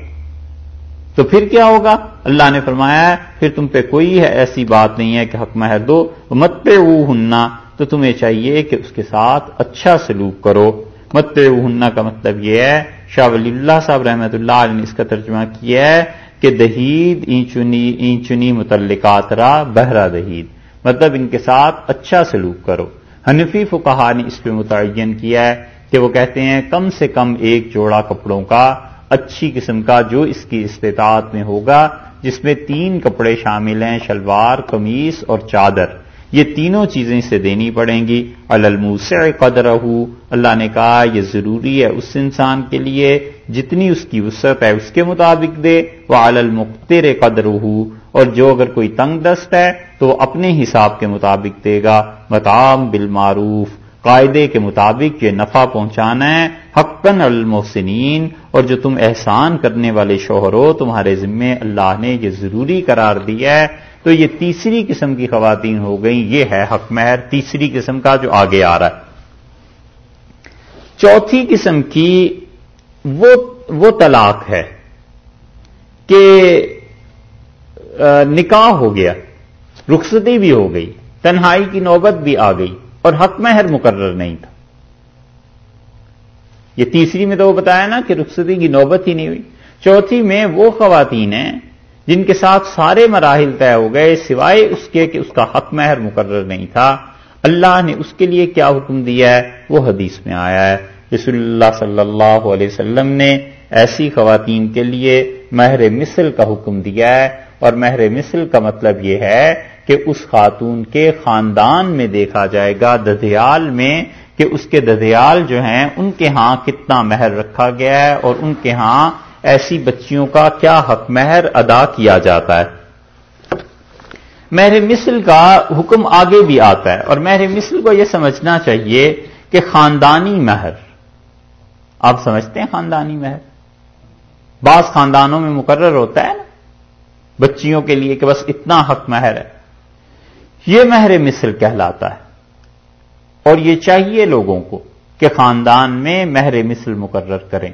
تو پھر کیا ہوگا؟ اللہ نے فرمایا ہے، پھر تم پہ کوئی ہے، ایسی بات نہیں ہے کہ حق مہر دو۔ مت پہ وہ ہننا تو تمہیں چاہیے کہ اس کے ساتھ اچھا سلوک کرو۔ مت پہ وہ ہننا کا مطلب یہ ہے، شاہ ولی اللہ صاحب رحمت اللہ علیہ نے اس کا ترجمہ کیا ہے کہ دہید، اینچنی اینچنی متعلقات را بہرا دہید۔ مطلب ان کے ساتھ اچھا سلوک کرو۔ حنفی فقہا نے اس پہ متعین کیا ہے کہ وہ کہتے ہیں، کم سے کم ایک جوڑا کپڑوں کا اچھی قسم کا جو اس کی استطاعت میں ہوگا، جس میں تین کپڑے شامل ہیں، شلوار، قمیص اور چادر۔ یہ تینوں چیزیں اسے دینی پڑیں گی۔ الموس قدر اللہ نے کہا، یہ ضروری ہے اس انسان کے لیے، جتنی اس کی وسعت ہے اس کے مطابق دے۔ وہ المختر قدر اور جو اگر کوئی تنگ دست ہے، تو اپنے حساب کے مطابق دے گا۔ متام بالمعروف قاعدے کے مطابق یہ نفع پہنچانا ہے حقن المحسنین، اور جو تم احسان کرنے والے شوہر ہو، تمہارے ذمے اللہ نے یہ ضروری قرار دیا ہے۔ تو یہ تیسری قسم کی خواتین ہو گئیں، یہ ہے حق مہر، تیسری قسم کا جو آگے آ رہا ہے۔ چوتھی قسم کی وہ وہ طلاق ہے کہ نکاح ہو گیا رخصتی بھی ہو گئی، تنہائی کی نوبت بھی آ گئی۔ اور حق مہر مقرر نہیں تھا۔ یہ تیسری میں تو وہ بتایا نا کہ رخصتی کی نوبت ہی نہیں ہوئی۔ چوتھی میں وہ خواتین ہیں جن کے ساتھ سارے مراحل طے ہو گئے، سوائے اس کے کہ اس کا حق مہر مقرر نہیں تھا۔ اللہ نے اس کے لیے کیا حکم دیا ہے؟ وہ حدیث میں آیا ہے۔ رسول اللہ صلی اللہ علیہ وسلم نے ایسی خواتین کے لیے مہر مثل کا حکم دیا ہے۔ اور مہر مثل کا مطلب یہ ہے کہ اس خاتون کے خاندان میں دیکھا جائے گا، ددیال میں، کہ اس کے ددیال جو ہیں، ان کے ہاں کتنا مہر رکھا گیا ہے اور ان کے ہاں ایسی بچیوں کا کیا حق مہر ادا کیا جاتا ہے۔ مہر مثل کا حکم آگے بھی آتا ہے اور مہر مثل کو یہ سمجھنا چاہیے کہ خاندانی مہر۔ آپ سمجھتے ہیں خاندانی مہر؟ بعض خاندانوں میں مقرر ہوتا ہے نا، بچیوں کے لیے کہ بس اتنا حق مہر ہے۔ یہ مہر مثل کہلاتا ہے۔ اور یہ چاہیے لوگوں کو کہ خاندان میں مہر مثل مقرر کریں۔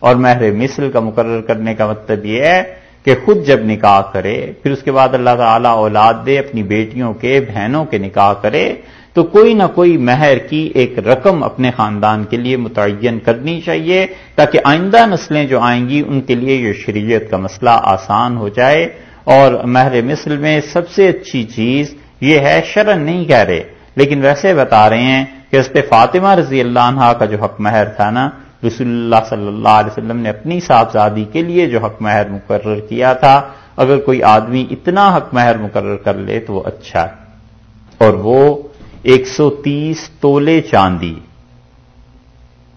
اور مہر مثل کا مقرر کرنے کا مطلب یہ ہے کہ خود جب نکاح کرے، پھر اس کے بعد اللہ تعالی اولاد دے، اپنی بیٹیوں کے، بہنوں کے نکاح کرے، تو کوئی نہ کوئی مہر کی ایک رقم اپنے خاندان کے لیے متعین کرنی چاہیے تاکہ آئندہ نسلیں جو آئیں گی، ان کے لیے یہ شریعت کا مسئلہ آسان ہو جائے۔ اور مہر مثل میں سب سے اچھی چیز یہ ہے شرن نہیں کہہ رہے، لیکن ویسے بتا رہے ہیں کہ اس فاطمہ رضی اللہ عنہ کا جو حق مہر تھا نا، رسول اللہ صلی اللہ علیہ وسلم نے اپنی صاحبزادی کے لیے جو حق مہر مقرر کیا تھا، اگر کوئی آدمی اتنا حق مہر مقرر کر لے تو وہ اچھا ہے۔ اور وہ ایک سو تیس تولے چاندی،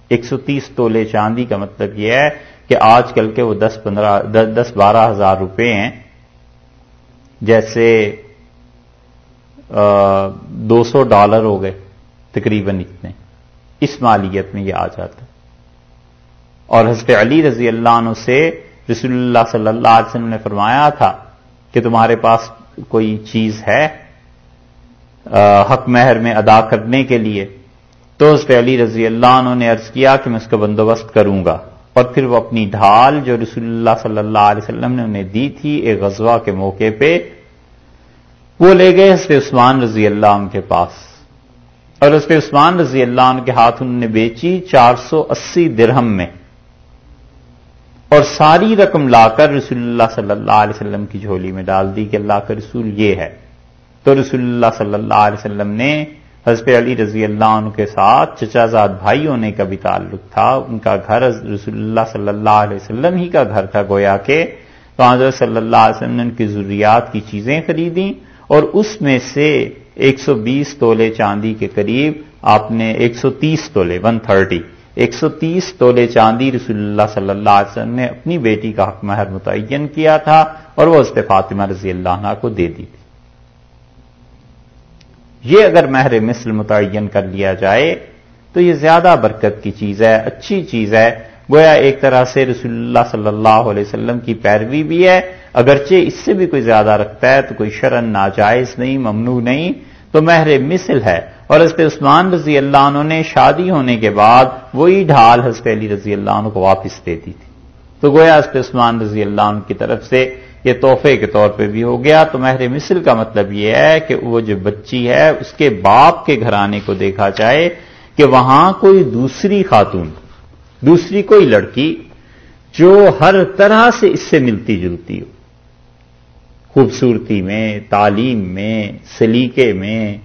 ایک سو تیس تولے چاندی کا مطلب یہ ہے کہ آج کل کے وہ دس پندرہ، دس بارہ ہزار روپے ہیں۔ جیسے دو سو ڈالر ہو گئے تقریباً اتنے۔ اس مالیت میں یہ آ جاتا۔ ہے اور حضرت علی رضی اللہ عنہ سے رسول اللہ صلی اللہ علیہ وسلم نے فرمایا تھا کہ تمہارے پاس کوئی چیز ہے حق مہر میں ادا کرنے کے لیے۔ تو اس پہ علی رضی اللہ عنہ نے عرض کیا کہ میں اس کا بندوبست کروں گا۔ اور پھر وہ اپنی ڈھال جو رسول اللہ صلی اللہ علیہ وسلم نے انہیں دی تھی ایک غزوہ کے موقع پہ، وہ لے گئے اس پہ عثمان رضی اللہ عنہ کے پاس۔ اور اس پہ عثمان رضی اللہ عنہ کے ہاتھ انہوں نے بیچی چار سو اسی درہم میں۔ اور ساری رقم لا کر رسول اللہ صلی اللہ علیہ وسلم کی جھولی میں ڈال دی کہ اللہ کا رسول یہ ہے۔ تو رسول اللہ صلی اللہ علیہ وسلم نے حضرت علی رضی اللہ عنہ کے ساتھ چچا زاد بھائی ہونے کا بھی تعلق تھا، ان کا گھر رسول اللہ صلی اللہ علیہ وسلم ہی کا گھر تھا گویا کے تو حضرت صلی اللہ علیہ وسلم نے ان کی ضروریات کی چیزیں خریدیں اور اس میں سے ایک سو بیس تولے چاندی کے قریب آپ نے ایک سو تیس تولے، ون تھرٹی، ایک سو تیس تولے چاندی رسول اللہ صلی اللہ علیہ وسلم نے اپنی بیٹی کا حق مہر متعین کیا تھا اور وہ اس فاطمہ رضی اللہ عنہ کو دے دی تھی۔ یہ اگر مہر مثل متعین کر لیا جائے تو یہ زیادہ برکت کی چیز ہے، اچھی چیز ہے۔ گویا ایک طرح سے رسول اللہ صلی اللہ علیہ وسلم کی پیروی بھی ہے۔ اگرچہ اس سے بھی کوئی زیادہ رکھتا ہے تو کوئی شرن ناجائز نہیں، ممنوع نہیں۔ تو مہر مثل ہے۔ اور حضرت عثمان رضی اللہ عنہ نے شادی ہونے کے بعد وہی ڈھال حضرت علی رضی اللہ عنہ کو واپس دے دی تھی۔ تو گویا حضرت عثمان رضی اللہ عنہ کی طرف سے یہ تحفے کے طور پہ بھی ہو گیا۔ تو مہر مثل کا مطلب یہ ہے کہ وہ جو بچی ہے، اس کے باپ کے گھرانے کو دیکھا جائے کہ وہاں کوئی دوسری خاتون، دوسری کوئی لڑکی جو ہر طرح سے اس سے ملتی جلتی ہو۔ خوبصورتی میں، تعلیم میں، سلیقے میں۔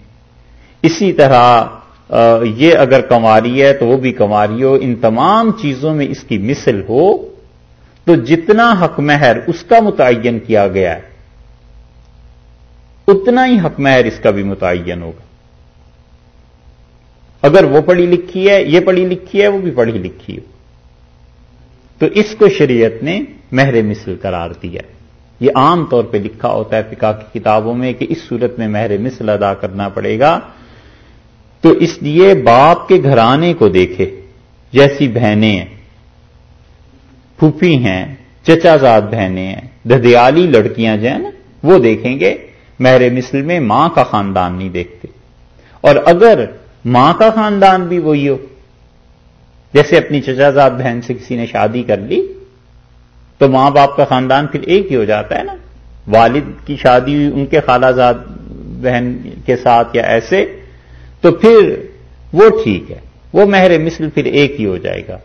اسی طرح یہ اگر کماری ہے تو وہ بھی کماری ہو۔ ان تمام چیزوں میں اس کی مثل ہو۔ تو جتنا حق مہر اس کا متعین کیا گیا ہے، اتنا ہی حق مہر اس کا بھی متعین ہوگا۔ اگر وہ پڑھی لکھی ہے، یہ پڑھی لکھی ہے، وہ بھی پڑھی لکھی ہو تو اس کو شریعت نے مہر مثل قرار دیا یہ عام طور پہ لکھا ہوتا ہے فکا کی کتابوں میں کہ اس صورت میں مہر مثل ادا کرنا پڑے گا۔ تو اس لیے باپ کے گھرانے کو دیکھے، جیسی بہنیں ہیں۔ پھوپھی ہیں، چچا زاد بہنیں ہیں ددیالی لڑکیاں جو ہیں نا، وہ دیکھیں گے مہر مثل میں ماں کا خاندان نہیں دیکھتے۔ اور اگر ماں کا خاندان بھی وہی ہو، جیسے اپنی چچا زاد بہن سے کسی نے شادی کر لی، تو ماں باپ کا خاندان پھر ایک ہی ہو جاتا ہے نا۔ والد کی شادی ہوئی ان کے خالہ زاد بہن کے ساتھ یا ایسے، تو پھر وہ ٹھیک ہے، وہ مہر مثل پھر ایک ہی ہو جائے گا۔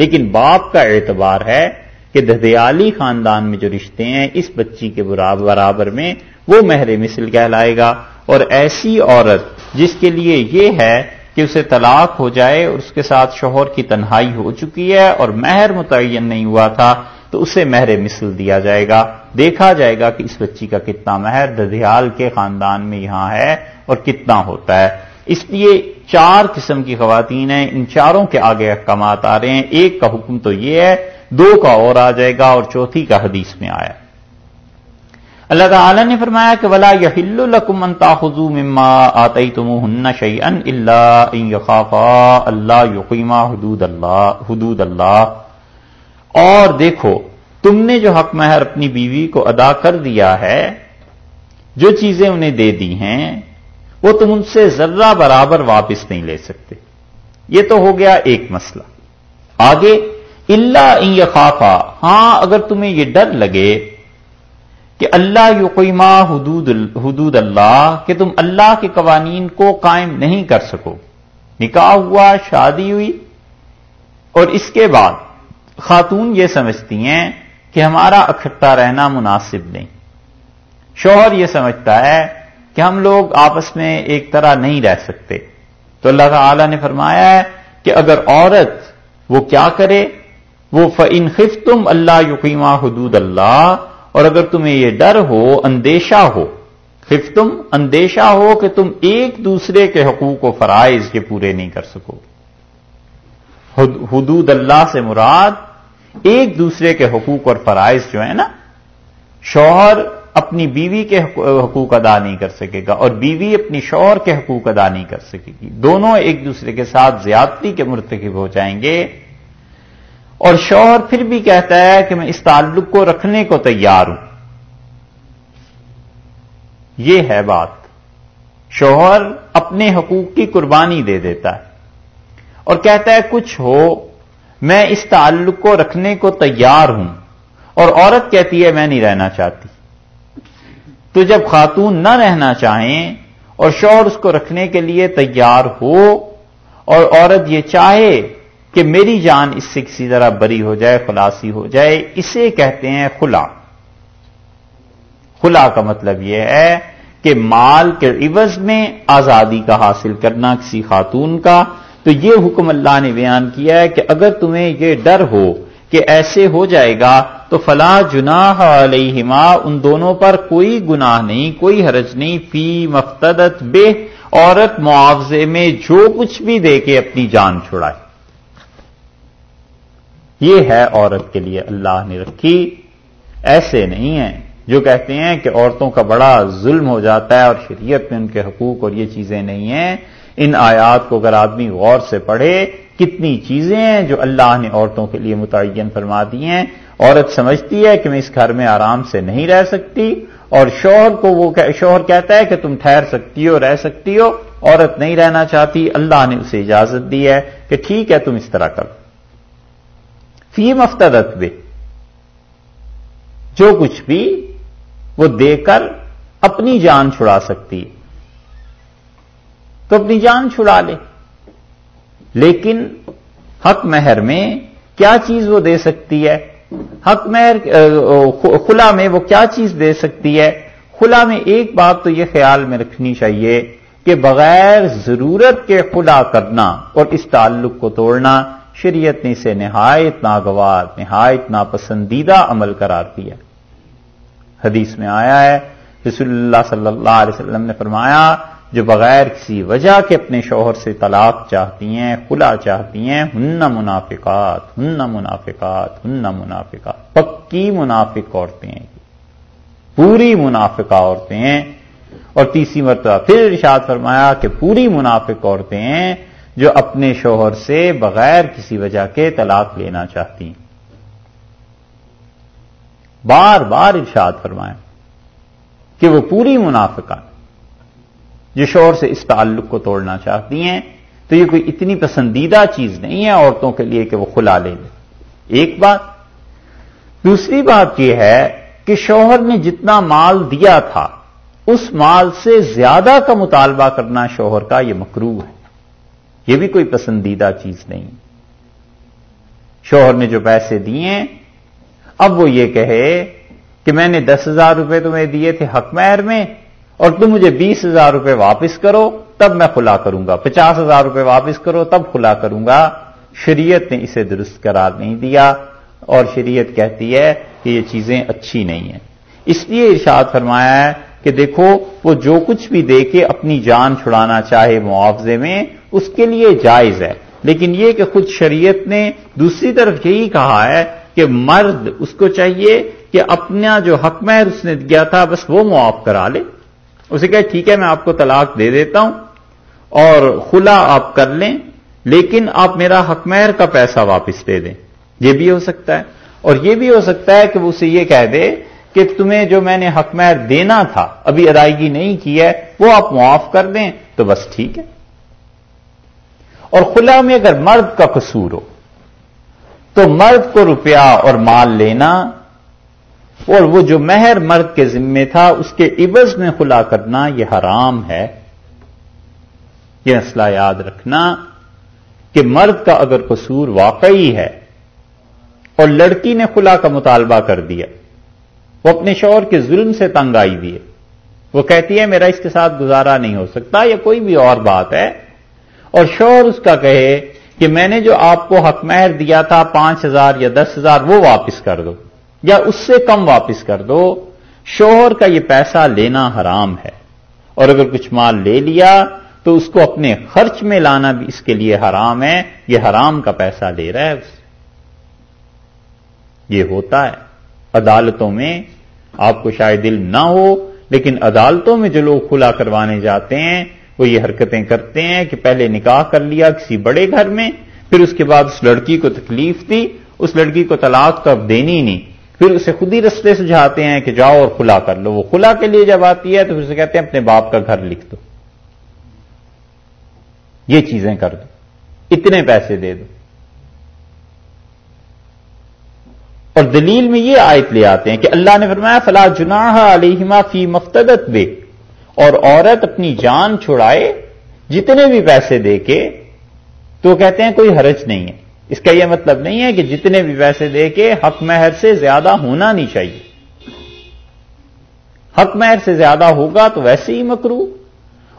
لیکن باپ کا اعتبار ہے کہ ددیالی خاندان میں جو رشتے ہیں، اس بچی کے برابر میں وہ مہر مثل کہلائے گا اور ایسی عورت جس کے لیے یہ ہے کہ اسے طلاق ہو جائے اور اس کے ساتھ شوہر کی تنہائی ہو چکی ہے اور مہر متعین نہیں ہوا تھا، تو اسے مہر مثل دیا جائے گا۔ دیکھا جائے گا کہ اس بچی کا کتنا مہر ددیال کے خاندان میں یہاں ہے اور کتنا ہوتا ہے۔ اس لیے چار قسم کی خواتین ہیں، ان چاروں کے آگے احکامات آ رہے ہیں۔ ایک کا حکم تو یہ ہے، دو کا اور آ جائے گا اور چوتھی کا حدیث میں آیا۔ اللہ تعالی نے فرمایا کہ ولا یحل لکم ان تاخذوا مما آتیتموهن شیئا الا ان یخافا اللہ یقیما حدود اللہ حدود اللہ اور دیکھو، تم نے جو حق مہر اپنی بیوی کو ادا کر دیا ہے، جو چیزیں انہیں دے دی ہیں وہ تم ان سے ذرہ برابر واپس نہیں لے سکتے۔ یہ تو ہو گیا ایک مسئلہ۔ آگے اللہ ان یخافا۔ ہاں اگر تمہیں یہ ڈر لگے کہ اللہ یقیمہ حدود حدود اللہ، کہ تم اللہ کے قوانین کو قائم نہیں کر سکو۔ نکاح ہوا، شادی ہوئی، اور اس کے بعد خاتون یہ سمجھتی ہیں کہ ہمارا اکٹھا رہنا مناسب نہیں۔ شوہر یہ سمجھتا ہے کہ ہم لوگ آپس میں ایک طرح نہیں رہ سکتے۔ تو اللہ تعالی نے فرمایا ہے کہ اگر عورت وہ کیا کرے؟ وہ فن خف تم اللہ یقیمہ حدود اللہ اور اگر تمہیں یہ ڈر ہو، اندیشہ ہو خف تم اندیشہ ہو کہ تم ایک دوسرے کے حقوق و فرائض کے پورے نہیں کر سکو۔ حدود اللہ سے مراد ایک دوسرے کے حقوق اور فرائض جو ہے نا، شوہر اپنی بیوی کے حقوق ادا نہیں کر سکے گا اور بیوی اپنی شوہر کے حقوق ادا نہیں کر سکے گی۔ دونوں ایک دوسرے کے ساتھ زیادتی کے مرتکب ہو جائیں گے۔ اور شوہر پھر بھی کہتا ہے کہ میں اس تعلق کو رکھنے کو تیار ہوں۔ یہ ہے بات۔ شوہر اپنے حقوق کی قربانی دے دیتا ہے اور کہتا ہے کچھ ہو، میں اس تعلق کو رکھنے کو تیار ہوں۔ اور عورت کہتی ہے، میں نہیں رہنا چاہتی۔ تو جب خاتون نہ رہنا چاہیں اور شوہر اس کو رکھنے کے لیے تیار ہو اور عورت یہ چاہے کہ میری جان اس سے کسی طرح بری ہو جائے، خلاصی ہو جائے، اسے کہتے ہیں خلا۔ خلا کا مطلب یہ ہے کہ مال کے عوض میں آزادی کا حاصل کرنا کسی خاتون کا۔ تو یہ حکم اللہ نے بیان کیا ہے کہ اگر تمہیں یہ ڈر ہو کہ ایسے ہو جائے گا تو فلاں جناح علیہما، ان دونوں پر کوئی گناہ نہیں، کوئی حرج نہیں، فی مفتدت بے عورت معاوضے میں جو کچھ بھی دے کے اپنی جان چھڑائے۔ یہ ہے عورت کے لیے اللہ نے رکھی، ایسے نہیں ہیں جو کہتے ہیں کہ عورتوں کا بڑا ظلم ہو جاتا ہے اور شریعت میں ان کے حقوق اور یہ چیزیں نہیں ہیں۔ ان آیات کو اگر آدمی غور سے پڑھے، کتنی چیزیں ہیں جو اللہ نے عورتوں کے لیے متعین فرما دی ہیں۔ عورت سمجھتی ہے کہ میں اس گھر میں آرام سے نہیں رہ سکتی اور شوہر کو وہ شوہر کہتا ہے کہ تم ٹھہر سکتی ہو، رہ سکتی ہو، عورت نہیں رہنا چاہتی، اللہ نے اسے اجازت دی ہے کہ ٹھیک ہے، تم اس طرح کرو۔ فی مفتدت بے جو کچھ بھی وہ دے کر اپنی جان چھڑا سکتی۔ ہے تو اپنی جان چھڑا لے۔ لیکن حق مہر میں کیا چیز وہ دے سکتی ہے؟ حق مہر خلا میں وہ کیا چیز دے سکتی ہے؟ خلا میں ایک بات تو یہ خیال میں رکھنی چاہیے کہ بغیر ضرورت کے خلا کرنا اور اس تعلق کو توڑنا شریعت نے اسے نہایت ناگوار، نہایت ناپسندیدہ عمل قرار دیا۔ حدیث میں آیا ہے، رسول اللہ صلی اللہ علیہ وسلم نے فرمایا جو بغیر کسی وجہ کے اپنے شوہر سے طلاق چاہتی ہیں خلا چاہتی ہیں، ہن منافقات ہن منافقات ہن منافقات۔ پکی منافق عورتیں ہیں، پوری منافقہ عورتیں ہیں۔ اور تیسری مرتبہ پھر ارشاد فرمایا کہ پوری منافق عورتیں ہیں جو اپنے شوہر سے بغیر کسی وجہ کے طلاق لینا چاہتی ہیں۔ بار بار ارشاد فرمایا کہ وہ پوری منافقہ جو شور سے اس تعلق کو توڑنا چاہتی ہیں تو یہ کوئی اتنی پسندیدہ چیز نہیں ہے عورتوں کے لیے کہ وہ کھلا لے لے ایک بات۔ دوسری بات یہ ہے کہ شوہر نے جتنا مال دیا تھا، اس مال سے زیادہ کا مطالبہ کرنا شوہر کا یہ مکرو ہے۔ یہ بھی کوئی پسندیدہ چیز نہیں۔ شوہر نے جو پیسے دیے، اب وہ یہ کہے کہ میں نے دس ہزار روپے تمہیں دیے تھے حق مہر میں اور تم مجھے بیس ہزار روپے واپس کرو، تب میں کھلا کروں گا۔ پچاس ہزار روپے واپس کرو، تب کھلا کروں گا۔ شریعت نے اسے درست قرار نہیں دیا اور شریعت کہتی ہے کہ یہ چیزیں اچھی نہیں ہیں۔ اس لیے ارشاد فرمایا ہے کہ دیکھو، وہ جو کچھ بھی دے کے اپنی جان چھڑانا چاہے معاوضے میں، اس کے لیے جائز ہے۔ لیکن یہ کہ خود شریعت نے دوسری طرف یہی کہا ہے کہ مرد اس کو چاہیے کہ اپنا جو حق مہر اس نے دیا تھا، بس وہ معاف کرا لے۔ اسے کہ ٹھیک ہے، میں آپ کو طلاق دے دیتا ہوں اور خلا آپ کر لیں، لیکن آپ میرا حق مہر کا پیسہ واپس دے دیں۔ یہ بھی ہو سکتا ہے۔ اور یہ بھی ہو سکتا ہے کہ وہ اسے یہ کہہ دے کہ تمہیں جو میں نے حق مہر دینا تھا، ابھی ادائیگی نہیں کی ہے، وہ آپ معاف کر دیں، تو بس ٹھیک ہے۔ اور خلا میں اگر مرد کا قصور ہو، تو مرد کو روپیہ اور مال لینا اور وہ جو مہر مرد کے ذمے تھا، اس کے عوض میں خلا کرنا یہ حرام ہے۔ یہ مسئلہ یاد رکھنا کہ مرد کا اگر قصور واقعی ہے اور لڑکی نے خلا کا مطالبہ کر دیا، وہ اپنے شوہر کے ظلم سے تنگ آئی ہوئی ہے۔ وہ کہتی ہے، میرا اس کے ساتھ گزارا نہیں ہو سکتا، یا کوئی بھی اور بات ہے۔ اور شوہر اس کا کہے کہ میں نے جو آپ کو حق مہر دیا تھا، پانچ ہزار یا دس ہزار، وہ واپس کر دو۔ یا اس سے کم واپس کر دو، شوہر کا یہ پیسہ لینا حرام ہے۔ اور اگر کچھ مال لے لیا تو اس کو اپنے خرچ میں لانا بھی اس کے لیے حرام ہے، یہ حرام کا پیسہ لے رہا ہے اس۔ یہ ہوتا ہے۔ عدالتوں میں آپ کو شاید دل نہ ہو، لیکن عدالتوں میں جو لوگ کھلا کروانے جاتے ہیں، وہ یہ حرکتیں کرتے ہیں کہ پہلے نکاح کر لیا کسی بڑے گھر میں، پھر اس کے بعد اس لڑکی کو تکلیف دی اس لڑکی کو طلاق تو اب دینی نہیں۔ پھر اسے خود ہی رستے سجھاتے ہیں کہ جاؤ اور کھلا کر لو۔ وہ کھلا کے لیے جب آتی ہے تو پھر اسے کہتے ہیں اپنے باپ کا گھر لکھ دو۔ یہ چیزیں کر دو۔ اتنے پیسے دے دو۔ اور دلیل میں یہ آیت لے آتے ہیں کہ اللہ نے فرمایا، فلا جناح علیہما فی مفتدت بے اور عورت اپنی جان چھڑائے، جتنے بھی پیسے دے کے، تو کہتے ہیں کوئی حرج نہیں ہے۔ اس کا یہ مطلب نہیں ہے کہ جتنے بھی پیسے دے کے حق مہر سے زیادہ ہونا نہیں چاہیے۔ حق مہر سے زیادہ ہوگا تو ویسے ہی مکرو۔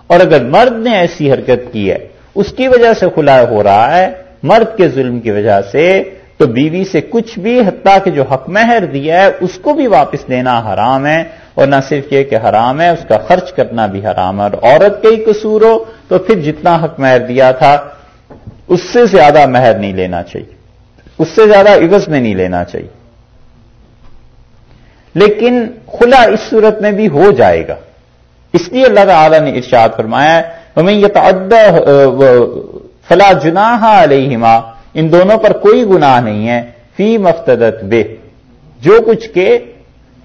اور اگر مرد نے ایسی حرکت کی ہے، اس کی وجہ سے کھلا ہو رہا ہے، مرد کے ظلم کی وجہ سے، تو بیوی سے کچھ بھی، حتیٰ کہ جو حق مہر دیا ہے، اس کو بھی واپس دینا حرام ہے۔ اور نہ صرف یہ کہ حرام ہے، اس کا خرچ کرنا بھی حرام ہے۔ اور عورت کا ہی قصور ہو، تو پھر جتنا حق مہر دیا تھا اس سے زیادہ مہر نہیں لینا چاہیے۔ اس سے زیادہ عوض میں نہیں لینا چاہیے۔ لیکن خلا اس صورت میں بھی ہو جائے گا۔ اس لیے اللہ تعالی نے ارشاد فرمایا ہمیں یہ تعدہ فلا جناح علیہما ان دونوں پر کوئی گناہ نہیں ہے فی مفتدت بے جو کچھ کے،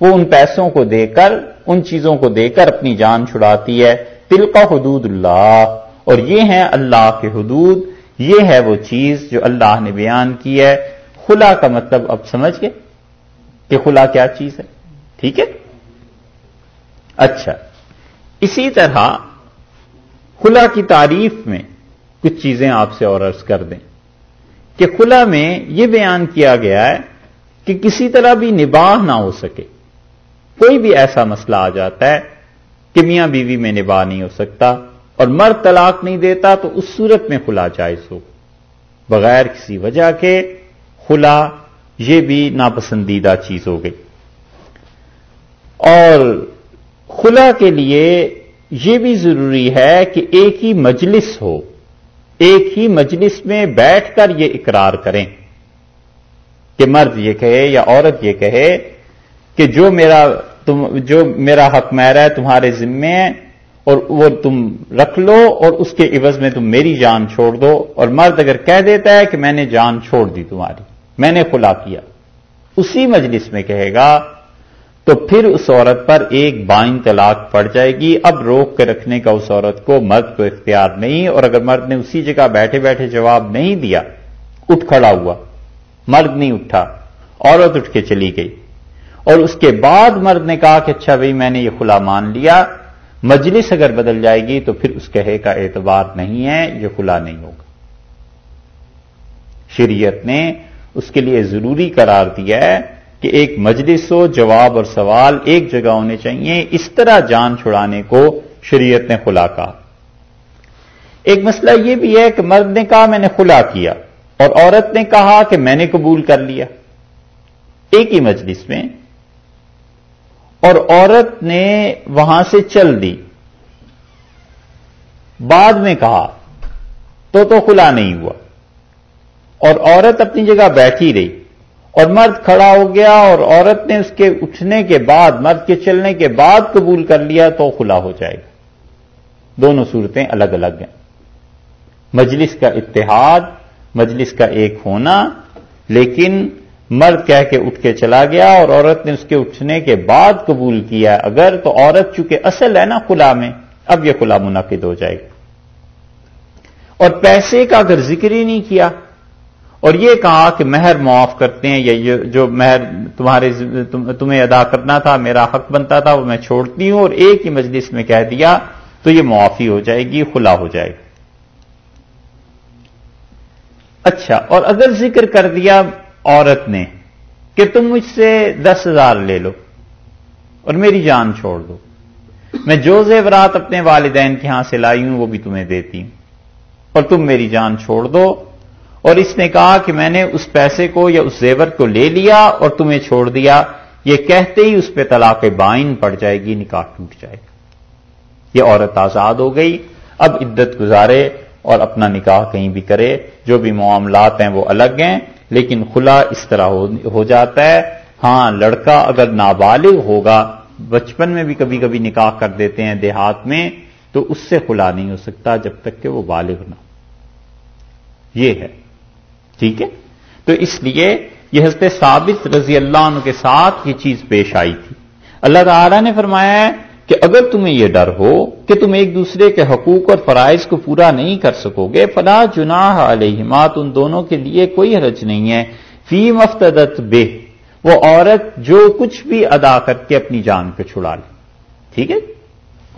وہ ان پیسوں کو دے کر، ان چیزوں کو دے کر اپنی جان چھڑاتی ہے۔ تل کا حدود اللہ۔ اور یہ ہیں اللہ کے حدود۔ یہ ہے وہ چیز جو اللہ نے بیان کی ہے۔ خلا کا مطلب اب سمجھ گئے کہ خلا کیا چیز ہے۔ ٹھیک ہے؟ اچھا۔ اسی طرح خلا کی تعریف میں کچھ چیزیں آپ سے اور عرض کر دیں۔ کہ خلا میں یہ بیان کیا گیا ہے کہ کسی طرح بھی نباہ نہ ہو سکے۔ کوئی بھی ایسا مسئلہ آ جاتا ہے کہ میاں بیوی میں نباہ نہیں ہو سکتا۔ اور مرد طلاق نہیں دیتا تو اس صورت میں خلا جائز ہو۔ بغیر کسی وجہ کے خلا یہ بھی ناپسندیدہ چیز ہو گئی۔ اور خلا کے لیے یہ بھی ضروری ہے کہ ایک ہی مجلس ہو۔ ایک ہی مجلس میں بیٹھ کر یہ اقرار کریں۔ کہ مرد یہ کہے یا عورت یہ کہے کہ جو میرا تم جو میرا حق میرا ہے تمہارے ذمے اور وہ تم رکھ لو اور اس کے عوض میں تم میری جان چھوڑ دو اور مرد اگر کہہ دیتا ہے کہ میں نے جان چھوڑ دی تمہاری، میں نے خلا کیا۔ اسی مجلس میں کہے گا، تو پھر اس عورت پر ایک بائن طلاق پڑ جائے گی۔ اب روک کے رکھنے کا اس عورت کو مرد کو اختیار نہیں اور اگر مرد نے اسی جگہ بیٹھے بیٹھے جواب نہیں دیا، اٹھ کھڑا ہوا۔ مرد نہیں اٹھا، عورت اٹھ کے چلی گئی۔ اور اس کے بعد مرد نے کہا کہ اچھا بھائی، میں نے یہ کھلا مان لیا۔ مجلس اگر بدل جائے گی تو پھر اس کہے کا اعتبار نہیں ہے، یہ کھلا نہیں ہوگا۔ شریعت نے اس کے لیے ضروری قرار دیا ہے کہ ایک مجلس ہو، جواب اور سوال ایک جگہ ہونے چاہیے، اس طرح جان چھڑانے کو شریعت نے کھلا کہا۔ ایک مسئلہ یہ بھی ہے کہ مرد نے کہا میں نے کھلا کیا اور عورت نے کہا کہ میں نے قبول کر لیا۔ ایک ہی مجلس میں اور عورت نے وہاں سے چل دی۔ بعد میں کہا، تو تو کھلا نہیں ہوا۔ اور عورت اپنی جگہ بیٹھی رہی۔ اور مرد کھڑا ہو گیا اور عورت نے اس کے اٹھنے کے بعد، مرد کے چلنے کے بعد قبول کر لیا تو کھلا ہو جائے گا۔ دونوں صورتیں الگ الگ ہیں۔ مجلس کا اتحاد، مجلس کا ایک ہونا، لیکن مرد کہہ کے اٹھ کے چلا گیا اور عورت نے اس کے اٹھنے کے بعد قبول کیا۔ اگر تو عورت چونکہ اصل ہے نا خلا میں، اب یہ خلا منعقد ہو جائے گا اور پیسے کا اگر ذکر ہی نہیں کیا، اور یہ کہا کہ مہر معاف کرتے ہیں یا جو مہر تمہارے تمہیں ادا کرنا تھا، میرا حق بنتا تھا، وہ میں چھوڑتی ہوں اور ایک ہی مجلس میں کہہ دیا، تو یہ معافی ہو جائے گی، خلا ہو جائے گا اچھا اور اگر ذکر کر دیا عورت نے کہ تم مجھ سے دس ہزار لے لو اور میری جان چھوڑ دو۔ میں جو زیورات اپنے والدین کے ہاں سے لائی ہوں، وہ بھی تمہیں دیتی ہوں۔ اور تم میری جان چھوڑ دو۔ اور اس نے کہا کہ میں نے اس پیسے کو یا اس زیور کو لے لیا اور تمہیں چھوڑ دیا۔ یہ کہتے ہی اس پہ طلاق بائن پڑ جائے گی، نکاح ٹوٹ جائے گا۔ یہ عورت آزاد ہو گئی۔ اب عدت گزارے اور اپنا نکاح کہیں بھی کرے۔ جو بھی معاملات ہیں وہ الگ ہیں۔ لیکن خلا اس طرح ہو جاتا ہے۔ ہاں لڑکا اگر نابالغ ہوگا، بچپن میں بھی کبھی کبھی نکاح کر دیتے ہیں دیہات میں، تو اس سے خلا نہیں ہو سکتا جب تک کہ وہ بالغ نہ یہ ہے۔ ٹھیک ہے؟ تو اس لیے یہ حضرت ثابت رضی اللہ عنہ کے ساتھ یہ چیز پیش آئی تھی۔ اللہ تعالی نے فرمایا ہے کہ اگر تمہیں یہ ڈر ہو کہ تم ایک دوسرے کے حقوق اور فرائض کو پورا نہیں کر سکو گے فلا جناح علیہمات ان دونوں کے لیے کوئی حرج نہیں ہے۔ فی مفتدت بے وہ عورت جو کچھ بھی ادا کر کے اپنی جان کو چھڑا لے۔ ٹھیک ہے؟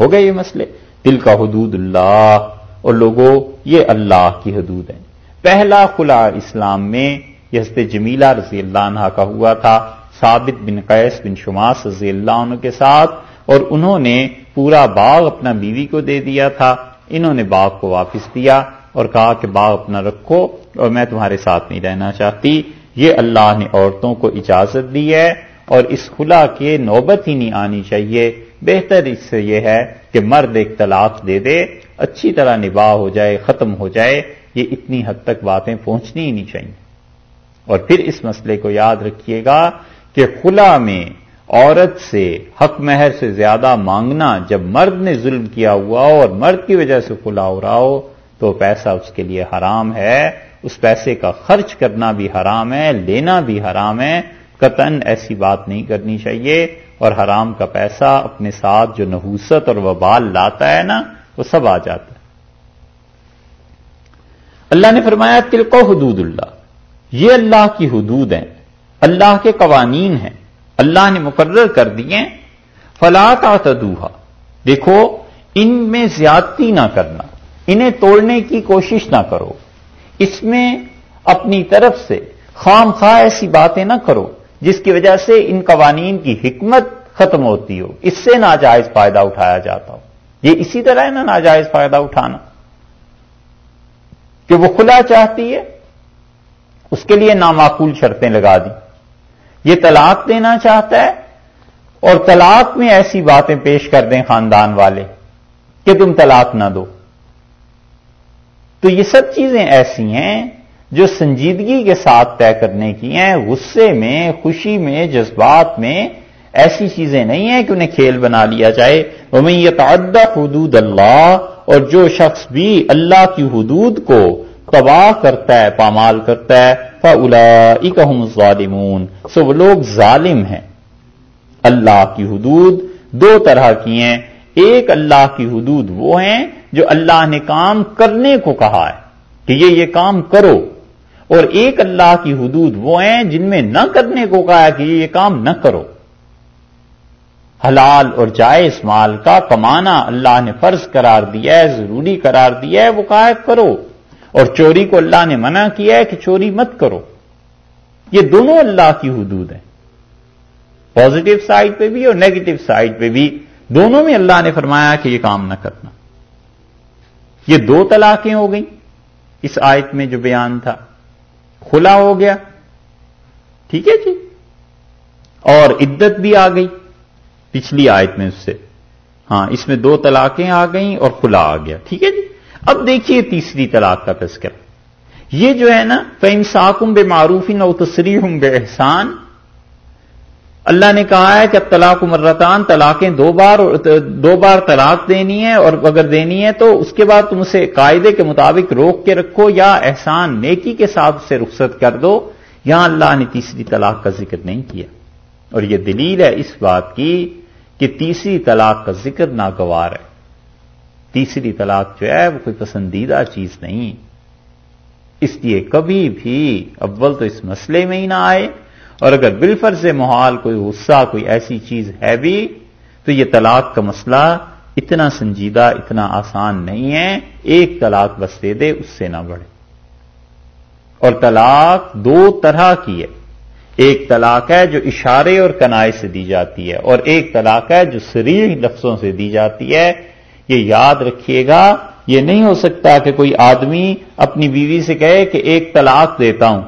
ہو گئے یہ مسئلے۔ دل کا حدود اللہ، اور لوگوں یہ اللہ کی حدود ہیں۔ پہلا خلا اسلام میں، یہ حضرت جمیلہ رضی اللہ عنہ کا ہوا تھا۔ ثابت بن قیس بن شماس رضی اللہ عنہ کے ساتھ اور انہوں نے پورا باغ اپنا بیوی کو دے دیا تھا۔ انہوں نے باغ کو واپس دیا اور کہا کہ باغ اپنا رکھو اور میں تمہارے ساتھ نہیں رہنا چاہتی۔ یہ اللہ نے عورتوں کو اجازت دی ہے اور اس خلا کے نوبت ہی نہیں آنی چاہیے۔ بہتر اس سے یہ ہے کہ مرد ایک طلاق دے دے، اچھی طرح نباہ ہو جائے، ختم ہو جائے۔ یہ اتنی حد تک باتیں پہنچنی ہی نہیں چاہیے۔ اور پھر اس مسئلے کو یاد رکھیے گا کہ خلا میں عورت سے حق مہر سے زیادہ مانگنا جب مرد نے ظلم کیا ہوا ہو اور مرد کی وجہ سے کھلا ہو رہا ہو، تو پیسہ اس کے لیے حرام ہے۔ اس پیسے کا خرچ کرنا بھی حرام ہے، لینا بھی حرام ہے۔ قطن ایسی بات نہیں کرنی چاہیے۔ اور حرام کا پیسہ اپنے ساتھ جو نحوست اور وبال لاتا ہے نا، وہ سب آ جاتا ہے۔ اللہ نے فرمایا تلکو حدود اللہ۔ یہ اللہ کی حدود ہیں۔ اللہ کے قوانین ہیں، اللہ نے مقرر کر دیے، فلا تدوہا دیکھو، ان میں زیادتی نہ کرنا، انہیں توڑنے کی کوشش نہ کرو۔ اس میں اپنی طرف سے خام خواہ ایسی باتیں نہ کرو، جس کی وجہ سے ان قوانین کی حکمت ختم ہوتی ہو۔ اس سے ناجائز فائدہ اٹھایا جاتا ہو۔ یہ اسی طرح ہے نا ناجائز فائدہ اٹھانا۔ کہ وہ کھلا چاہتی ہے، اس کے لیے نامعقول شرطیں لگا دی یہ طلاق دینا چاہتا ہے اور طلاق میں ایسی باتیں پیش کر دیں خاندان والے کہ تم طلاق نہ دو۔ تو یہ سب چیزیں ایسی ہیں جو سنجیدگی کے ساتھ طے کرنے کی ہیں، غصے میں، خوشی میں، جذبات میں ایسی چیزیں نہیں ہیں کہ انہیں کھیل بنا لیا جائے۔ وہ میں یہ حدود اللہ اور جو شخص بھی اللہ کی حدود کو تباہ کرتا ہے، پامال کرتا ہے۔ فلاحم ظالمون سو وہ لوگ ظالم ہیں۔ اللہ کی حدود دو طرح کی ہیں۔ ایک اللہ کی حدود وہ ہیں جو اللہ نے کام کرنے کو کہا ہے کہ یہ یہ کام کرو۔ اور ایک اللہ کی حدود وہ ہیں جن میں نہ کرنے کو کہا ہے کہ یہ یہ کام نہ کرو۔ حلال اور جائز مال کا کمانا اللہ نے فرض قرار دیا ہے، ضروری قرار دیا ہے، وہ کہا ہے کرو۔ اور چوری کو اللہ نے منع کیا ہے کہ چوری مت کرو۔ یہ دونوں اللہ کی حدود ہیں۔ پازیٹو سائڈ پہ بھی اور نیگیٹو سائڈ پہ بھی دونوں میں اللہ نے فرمایا کہ یہ کام نہ کرنا۔ یہ دو طلاقیں ہو گئیں۔ اس آیت میں جو بیان تھا کھلا ہو گیا۔ ٹھیک ہے جی؟ اور عدت بھی آ گئی۔ پچھلی آیت میں اس سے۔ ہاں اس میں دو طلاقیں آ گئیں اور کھلا آ گیا۔ ٹھیک ہے جی؟ اب دیکھیے تیسری طلاق کا تذکر یہ جو ہے نا فین ساکم بے معروف نو تصری ہوں بے احسان اللہ نے کہا ہے کہ اب طلاق مرتان، طلاقیں دو بار دو بار طلاق دینی ہے اور اگر دینی ہے تو اس کے بعد تم اسے قاعدے کے مطابق روک کے رکھو یا احسان نیکی کے ساتھ اسے رخصت کر دو۔ یہاں اللہ نے تیسری طلاق کا ذکر نہیں کیا۔ اور یہ دلیل ہے اس بات کی کہ تیسری طلاق کا ذکر ناگوار ہے۔ تیسری طلاق جو ہے وہ کوئی پسندیدہ چیز نہیں۔ اس لیے کبھی بھی اول تو اس مسئلے میں ہی نہ آئے۔ اور اگر بالفر سے محال کوئی غصہ، کوئی ایسی چیز ہے بھی، تو یہ طلاق کا مسئلہ اتنا سنجیدہ، اتنا آسان نہیں ہے۔ ایک طلاق بس دے دے، اس سے نہ بڑھے۔ اور طلاق دو طرح کی ہے۔ ایک طلاق ہے جو اشارے اور کنائے سے دی جاتی ہے، اور ایک طلاق ہے جو سریح لفظوں سے دی جاتی ہے۔ یہ یاد رکھیے گا، یہ نہیں ہو سکتا کہ کوئی آدمی اپنی بیوی سے کہے کہ ایک طلاق دیتا ہوں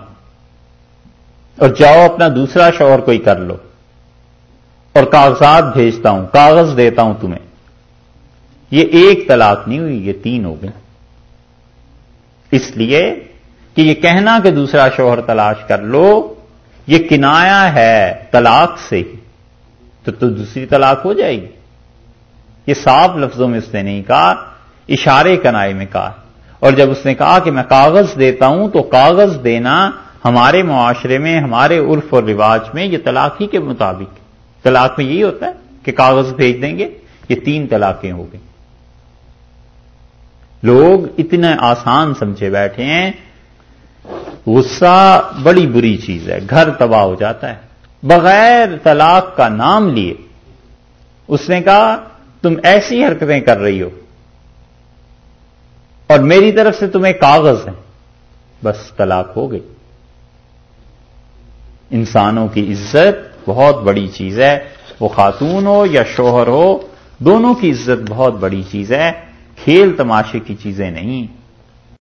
اور جاؤ اپنا دوسرا شوہر کوئی کر لو اور کاغذات بھیجتا ہوں، کاغذ دیتا ہوں تمہیں۔ یہ ایک طلاق نہیں ہوئی، یہ تین ہو گئے۔ اس لیے کہ یہ کہنا کہ دوسرا شوہر تلاش کر لو، یہ کنایا ہے طلاق سے ہی، تو تو دوسری طلاق ہو جائے گی۔ یہ صاف لفظوں میں اس نے نہیں کہا، اشارے کنائے میں کہا۔ اور جب اس نے کہا کہ میں کاغذ دیتا ہوں تو کاغذ دینا ہمارے معاشرے میں، ہمارے عرف اور رواج میں یہ طلاق ہی کے مطابق۔ طلاق میں یہی ہوتا ہے کہ کاغذ بھیج دیں گے، یہ تین طلاقیں ہو گئیں۔ لوگ اتنے آسان سمجھے بیٹھے ہیں، غصہ بڑی بری چیز ہے، گھر تباہ ہو جاتا ہے۔ بغیر طلاق کا نام لیے، اس نے کہا تم ایسی حرکتیں کر رہی ہو۔ اور میری طرف سے تمہیں کاغذ ہیں بس طلاق ہو گئی۔ انسانوں کی عزت بہت بڑی چیز ہے۔ وہ خاتون ہو یا شوہر ہو، دونوں کی عزت بہت بڑی چیز ہے۔ کھیل تماشے کی چیزیں نہیں۔